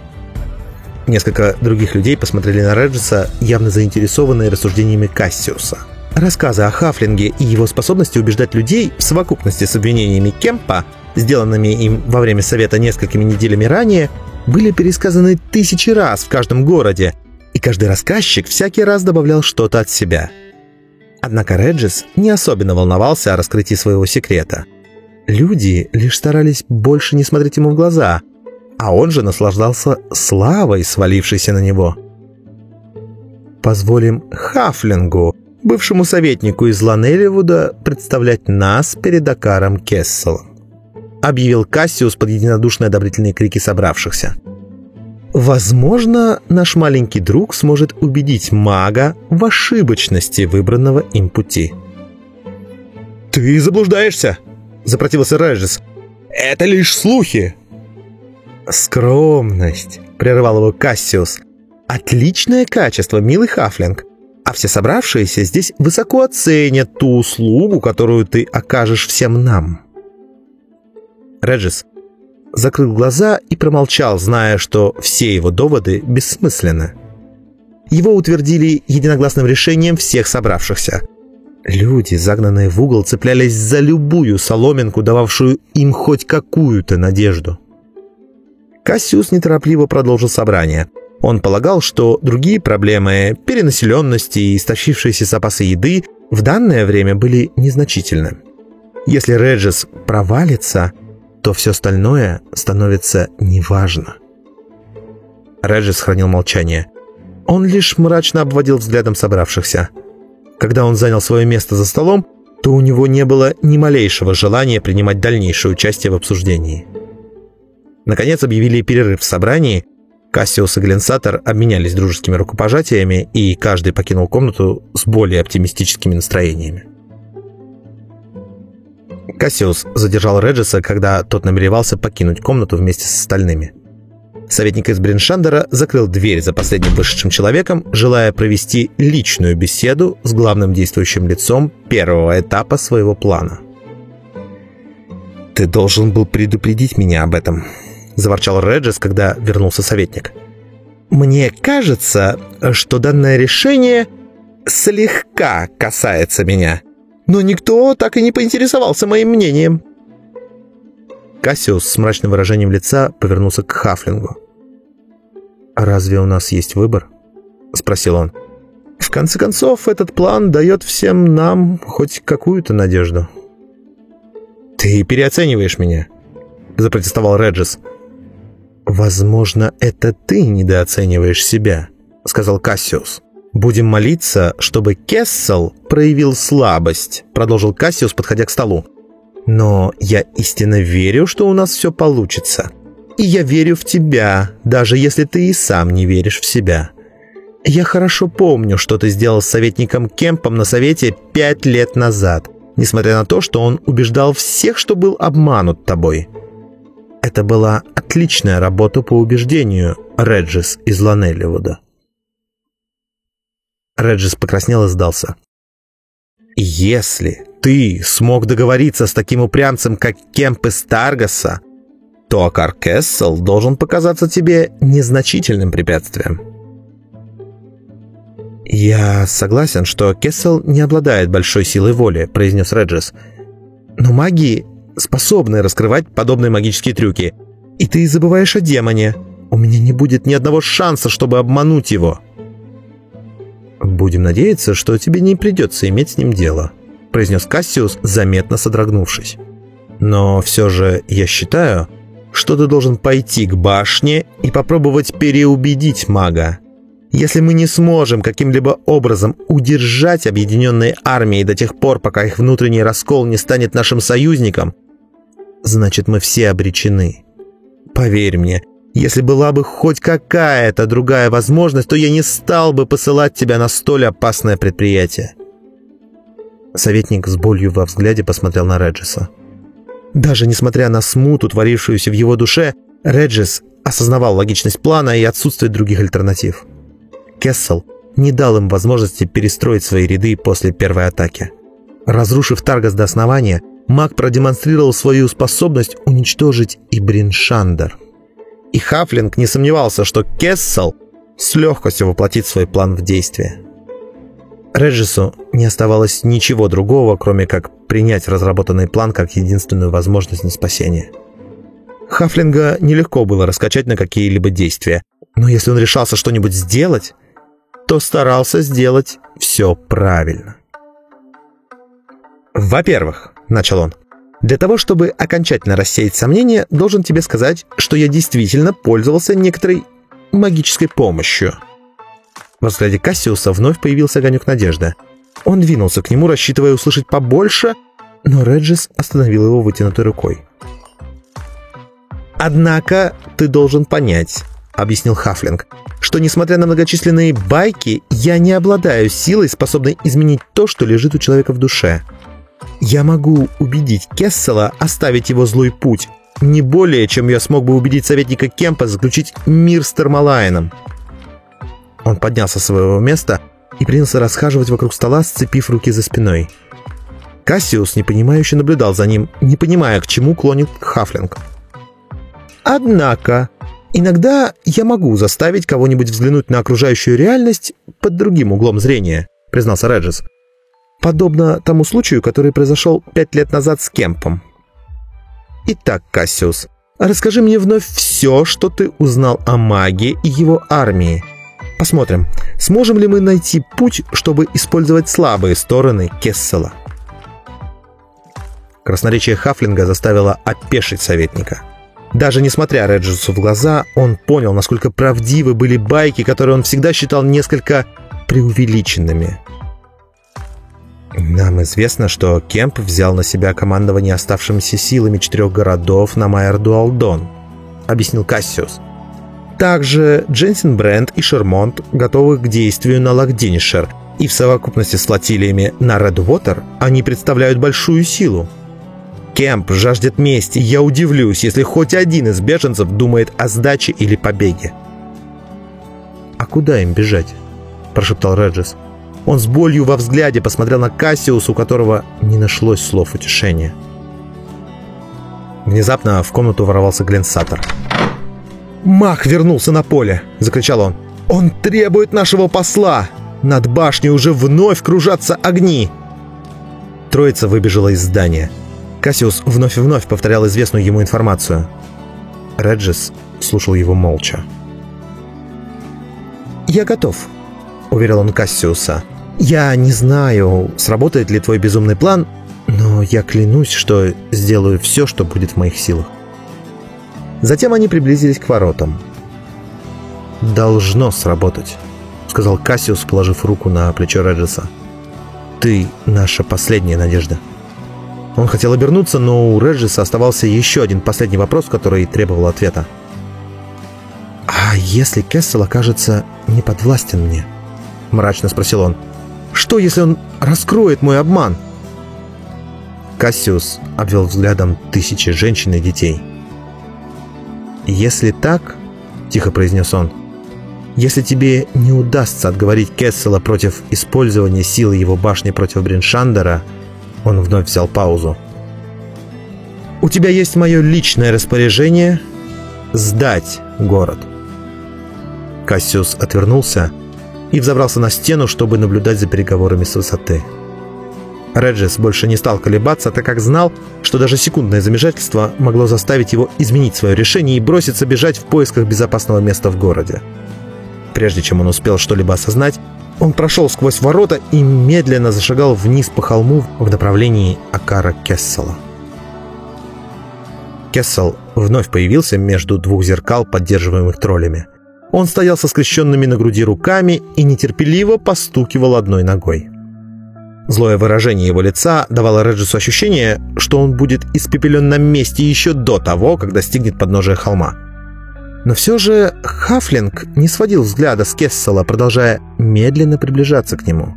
Speaker 1: Несколько других людей посмотрели на Реджеса, явно заинтересованные рассуждениями Кассиуса. Рассказы о Хафлинге и его способности убеждать людей в совокупности с обвинениями Кемпа, сделанными им во время совета несколькими неделями ранее, были пересказаны тысячи раз в каждом городе, и каждый рассказчик всякий раз добавлял что-то от себя. Однако Реджес не особенно волновался о раскрытии своего секрета. Люди лишь старались больше не смотреть ему в глаза – а он же наслаждался славой, свалившейся на него. Позволим Хафлингу, бывшему советнику из Ланелливуда, представлять нас перед Акаром Кесселом. Объявил Кассиус под единодушные одобрительные крики собравшихся. Возможно, наш маленький друг сможет убедить мага в ошибочности выбранного им пути.
Speaker 2: «Ты заблуждаешься!» – запротивился Режис. «Это лишь слухи!»
Speaker 1: «Скромность», — прервал его Кассиус. «Отличное качество, милый Хафлинг. А все собравшиеся здесь высоко оценят ту услугу, которую ты окажешь всем нам». Реджис закрыл глаза и промолчал, зная, что все его доводы бессмысленны. Его утвердили единогласным решением всех собравшихся. Люди, загнанные в угол, цеплялись за любую соломинку, дававшую им хоть какую-то надежду. Кассиус неторопливо продолжил собрание. Он полагал, что другие проблемы, перенаселенности и истощившиеся запасы еды в данное время были незначительны. Если Реджис провалится, то все остальное становится неважно. Реджис хранил молчание. Он лишь мрачно обводил взглядом собравшихся. Когда он занял свое место за столом, то у него не было ни малейшего желания принимать дальнейшее участие в обсуждении. Наконец объявили перерыв в собрании, Кассиус и Гленсатор обменялись дружескими рукопожатиями, и каждый покинул комнату с более оптимистическими настроениями. Кассиус задержал Реджиса, когда тот намеревался покинуть комнату вместе с остальными. Советник из Бриншандера закрыл дверь за последним вышедшим человеком, желая провести личную беседу с главным действующим лицом первого этапа своего плана. «Ты должен был предупредить меня об этом», — заворчал Реджес, когда вернулся советник. «Мне кажется, что данное решение слегка касается меня, но никто так и не поинтересовался моим мнением». Кассиус с мрачным выражением лица повернулся к Хафлингу. «Разве у нас есть выбор?» — спросил он. «В конце концов, этот план дает всем нам хоть какую-то надежду». «Ты переоцениваешь меня», — запротестовал Реджес. «Возможно, это ты недооцениваешь себя», — сказал Кассиус. «Будем молиться, чтобы Кессел проявил слабость», — продолжил Кассиус, подходя к столу. «Но я истинно верю, что у нас все получится. И я верю в тебя, даже если ты и сам не веришь в себя. Я хорошо помню, что ты сделал с советником Кемпом на совете пять лет назад, несмотря на то, что он убеждал всех, что был обманут тобой». Это была отличная работа по убеждению Реджис из Ланелливуда. Реджис покраснел и сдался. «Если ты смог договориться с таким упрямцем, как Кемп из Таргаса, то Акар Кессел должен показаться тебе незначительным препятствием». «Я согласен, что Кессел не обладает большой силой воли», — произнес Реджис. «Но магии способные раскрывать подобные магические трюки. И ты забываешь о демоне. У меня не будет ни одного шанса, чтобы обмануть его. Будем надеяться, что тебе не придется иметь с ним дело, произнес Кассиус, заметно содрогнувшись. Но все же я считаю, что ты должен пойти к башне и попробовать переубедить мага. Если мы не сможем каким-либо образом удержать объединенные армии до тех пор, пока их внутренний раскол не станет нашим союзником, значит мы все обречены. Поверь мне, если была бы хоть какая-то другая возможность, то я не стал бы посылать тебя на столь опасное предприятие. Советник с болью во взгляде посмотрел на Реджиса. Даже несмотря на смуту, творившуюся в его душе, Реджис осознавал логичность плана и отсутствие других альтернатив. Кессел не дал им возможности перестроить свои ряды после первой атаки. Разрушив Таргас до основания, маг продемонстрировал свою способность уничтожить и Бриншандер. И Хафлинг не сомневался, что Кессел с легкостью воплотит свой план в действие. Реджису не оставалось ничего другого, кроме как принять разработанный план как единственную возможность на спасение. Хафлинга нелегко было раскачать на какие-либо действия, но если он решался что-нибудь сделать, то старался сделать все правильно. «Во-первых, — начал он. «Для того, чтобы окончательно рассеять сомнения, должен тебе сказать, что я действительно пользовался некоторой магической помощью». В взгляде Кассиуса вновь появился огонек надежды. Он двинулся к нему, рассчитывая услышать побольше, но Реджис остановил его вытянутой рукой. «Однако ты должен понять», — объяснил Хафлинг, «что, несмотря на многочисленные байки, я не обладаю силой, способной изменить то, что лежит у человека в душе. Я могу убедить Кессела оставить его злой путь, не более, чем я смог бы убедить советника Кемпа заключить мир с Термалайном. Он поднялся с своего места и принялся расхаживать вокруг стола, сцепив руки за спиной. Кассиус непонимающе наблюдал за ним, не понимая, к чему клонит Хафлинг. «Однако, иногда я могу заставить кого-нибудь взглянуть на окружающую реальность под другим углом зрения», признался Реджес подобно тому случаю, который произошел пять лет назад с Кемпом. Итак, Кассиус, Расскажи мне вновь все, что ты узнал о маге и его армии. Посмотрим, сможем ли мы найти путь, чтобы использовать слабые стороны Кессела. Красноречие Хафлинга заставило опешить советника. Даже несмотря Реджису в глаза, он понял, насколько правдивы были байки, которые он всегда считал несколько преувеличенными. Нам известно, что Кемп взял на себя командование оставшимися силами четырех городов на Майер-Дуалдон, объяснил Кассиус. Также Дженсен Брент и Шермонт готовы к действию на Лагдинишер, и в совокупности с флотилиями на Редвотер они представляют большую силу. Кемп жаждет мести, я удивлюсь, если хоть один из беженцев думает о сдаче или побеге. «А куда им бежать?» – прошептал Реджис. Он с болью во взгляде посмотрел на Кассиус, у которого не нашлось слов утешения. Внезапно в комнату ворвался Глен Саттер. «Мах вернулся на поле!» — закричал он. «Он требует нашего посла! Над башней уже вновь кружатся огни!» Троица выбежала из здания. Кассиус вновь и вновь повторял известную ему информацию. Реджис слушал его молча. «Я готов», — уверил он Кассиуса. «Я не знаю, сработает ли твой безумный план, но я клянусь, что сделаю все, что будет в моих силах». Затем они приблизились к воротам. «Должно сработать», — сказал Кассиус, положив руку на плечо Реджеса. «Ты наша последняя надежда». Он хотел обернуться, но у Реджеса оставался еще один последний вопрос, который требовал ответа. «А если Кессел окажется неподвластен мне?» — мрачно спросил он. Что, если он раскроет мой обман?» Кассиус обвел взглядом тысячи женщин и детей. «Если так, — тихо произнес он, — если тебе не удастся отговорить Кессела против использования силы его башни против Бриншандера, он вновь взял паузу. «У тебя есть мое личное распоряжение сдать город». Кассиус отвернулся и взобрался на стену, чтобы наблюдать за переговорами с высоты. Реджес больше не стал колебаться, так как знал, что даже секундное замешательство могло заставить его изменить свое решение и броситься бежать в поисках безопасного места в городе. Прежде чем он успел что-либо осознать, он прошел сквозь ворота и медленно зашагал вниз по холму в направлении Акара Кессела. Кессел вновь появился между двух зеркал, поддерживаемых троллями. Он стоял со скрещенными на груди руками и нетерпеливо постукивал одной ногой. Злое выражение его лица давало Реджису ощущение, что он будет испепелен на месте еще до того, как достигнет подножия холма. Но все же Хафлинг не сводил взгляда с Кессела, продолжая медленно приближаться к нему.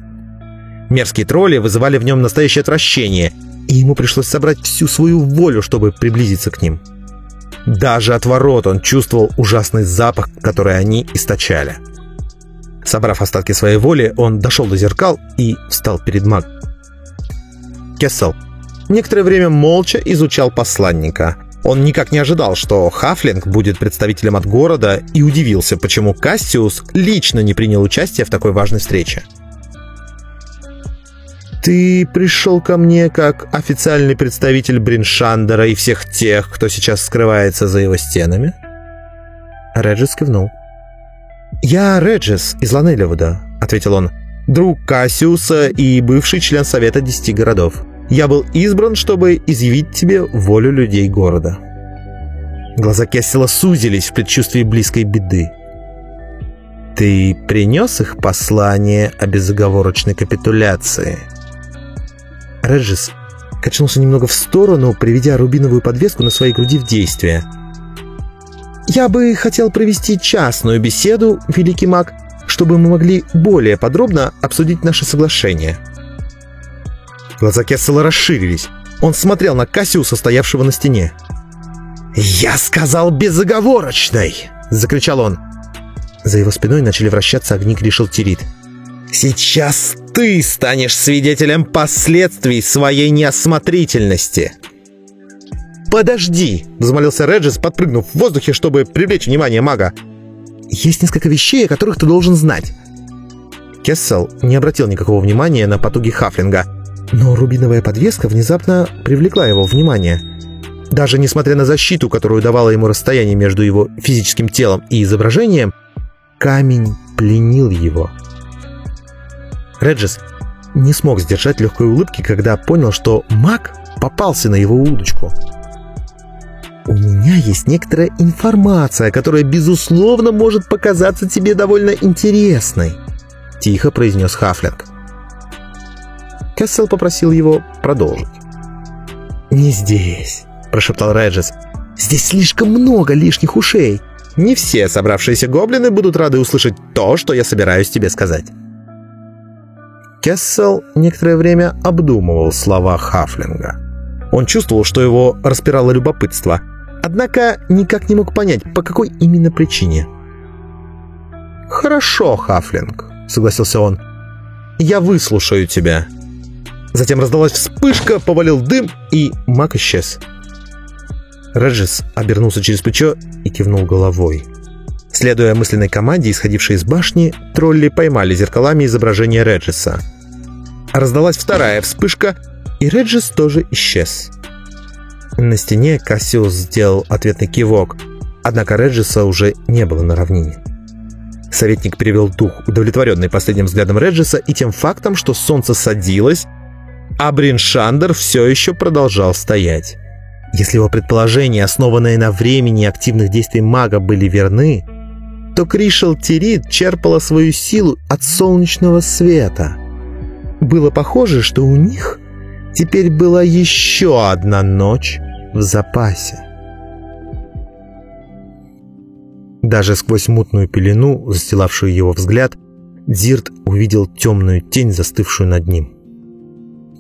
Speaker 1: Мерзкие тролли вызывали в нем настоящее отвращение, и ему пришлось собрать всю свою волю, чтобы приблизиться к ним. Даже от ворот он чувствовал ужасный запах, который они источали. Собрав остатки своей воли, он дошел до зеркал и встал перед маг. Кессел некоторое время молча изучал посланника. Он никак не ожидал, что Хафлинг будет представителем от города и удивился, почему Кассиус лично не принял участие в такой важной встрече. «Ты пришел ко мне как официальный представитель Бриншандера и всех тех, кто сейчас скрывается за его стенами?» Реджис кивнул. «Я Реджис из Ланелевуда», — ответил он. «Друг Кассиуса и бывший член Совета Десяти Городов. Я был избран, чтобы изъявить тебе волю людей города». Глаза Кессела сузились в предчувствии близкой беды. «Ты принес их послание о безоговорочной капитуляции?» Реджис качнулся немного в сторону, приведя рубиновую подвеску на своей груди в действие. «Я бы хотел провести частную беседу, великий маг, чтобы мы могли более подробно обсудить наше соглашение». Глаза Кессела расширились. Он смотрел на Кассиуса, стоявшего на стене. «Я сказал безоговорочной!» — закричал он. За его спиной начали вращаться огни Гришелтирит. Сейчас ты станешь свидетелем последствий своей неосмотрительности. «Подожди!» — взмолился Реджис, подпрыгнув в воздухе, чтобы привлечь внимание мага. «Есть несколько вещей, о которых ты должен знать». Кессел не обратил никакого внимания на потуги Хафлинга, но рубиновая подвеска внезапно привлекла его внимание. Даже несмотря на защиту, которую давало ему расстояние между его физическим телом и изображением, камень пленил его. Реджис не смог сдержать легкой улыбки, когда понял, что маг попался на его удочку. «У меня есть некоторая информация, которая, безусловно, может показаться тебе довольно интересной», — тихо произнес Хафлинг. Кессел попросил его продолжить. «Не здесь», — прошептал Реджес. «Здесь слишком много лишних ушей. Не все собравшиеся гоблины будут рады услышать то, что я собираюсь тебе сказать». Кессел некоторое время обдумывал слова Хафлинга. Он чувствовал, что его распирало любопытство — Однако никак не мог понять, по какой именно причине. «Хорошо, Хафлинг», — согласился он. «Я выслушаю тебя». Затем раздалась вспышка, повалил дым, и маг исчез. Реджис обернулся через плечо и кивнул головой. Следуя мысленной команде, исходившей из башни, тролли поймали зеркалами изображение Реджиса. Раздалась вторая вспышка, и Реджис тоже исчез. На стене Кассиус сделал ответный кивок, однако Реджиса уже не было на равнине. Советник перевел дух, удовлетворенный последним взглядом Реджиса и тем фактом, что солнце садилось, а Брин Шандер все еще продолжал стоять. Если его предположения, основанные на времени активных действий мага, были верны, то Кришел Тирит черпала свою силу от солнечного света. Было похоже, что у них теперь была еще одна ночь в запасе. Даже сквозь мутную пелену, застилавшую его взгляд, Дирт увидел темную тень, застывшую над ним.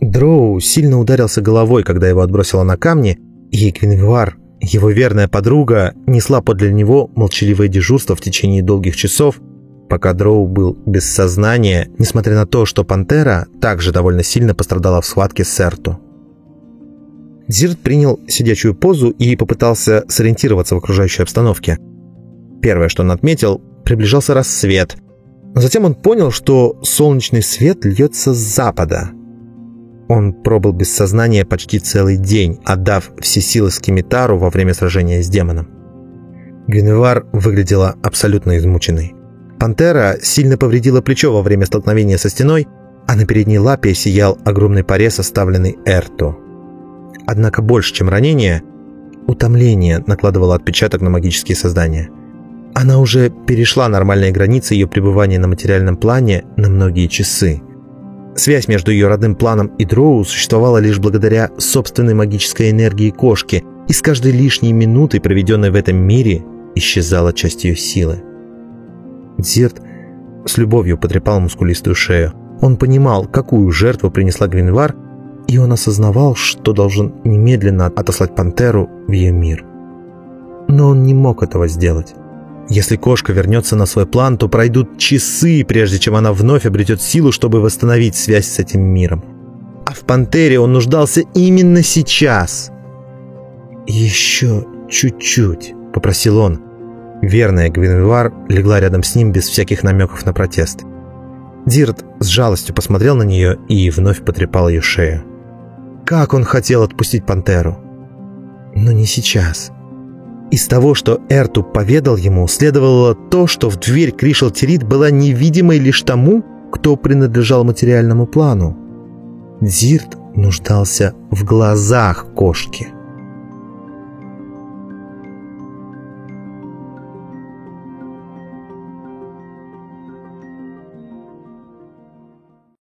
Speaker 1: Дроу сильно ударился головой, когда его отбросило на камни, и Гвинвар, его верная подруга, несла подле него молчаливое дежурство в течение долгих часов, пока Дроу был без сознания, несмотря на то, что Пантера также довольно сильно пострадала в схватке с Серту. Зирт принял сидячую позу и попытался сориентироваться в окружающей обстановке. Первое, что он отметил, приближался рассвет. Но затем он понял, что солнечный свет льется с запада. Он пробыл без сознания почти целый день, отдав все силы Скимитару во время сражения с демоном. Гвиневар выглядела абсолютно измученной. Пантера сильно повредила плечо во время столкновения со стеной, а на передней лапе сиял огромный порез, оставленный Эрту. Однако больше, чем ранение, утомление накладывало отпечаток на магические создания. Она уже перешла нормальные границы ее пребывания на материальном плане на многие часы. Связь между ее родным планом и Дроу существовала лишь благодаря собственной магической энергии кошки, и с каждой лишней минутой, проведенной в этом мире, исчезала часть ее силы. Дзирт с любовью потрепал мускулистую шею. Он понимал, какую жертву принесла Гринвар, и он осознавал, что должен немедленно отослать пантеру в ее мир. Но он не мог этого сделать. Если кошка вернется на свой план, то пройдут часы, прежде чем она вновь обретет силу, чтобы восстановить связь с этим миром. А в пантере он нуждался именно сейчас. «Еще чуть-чуть», — попросил он. Верная Гвинвар легла рядом с ним без всяких намеков на протест. Дирт с жалостью посмотрел на нее и вновь потрепал ее шею. Как он хотел отпустить пантеру! Но не сейчас. Из того, что Эрту поведал ему, следовало то, что в дверь Кришел Терит была невидимой лишь тому, кто принадлежал материальному плану. Дзирт нуждался в глазах кошки.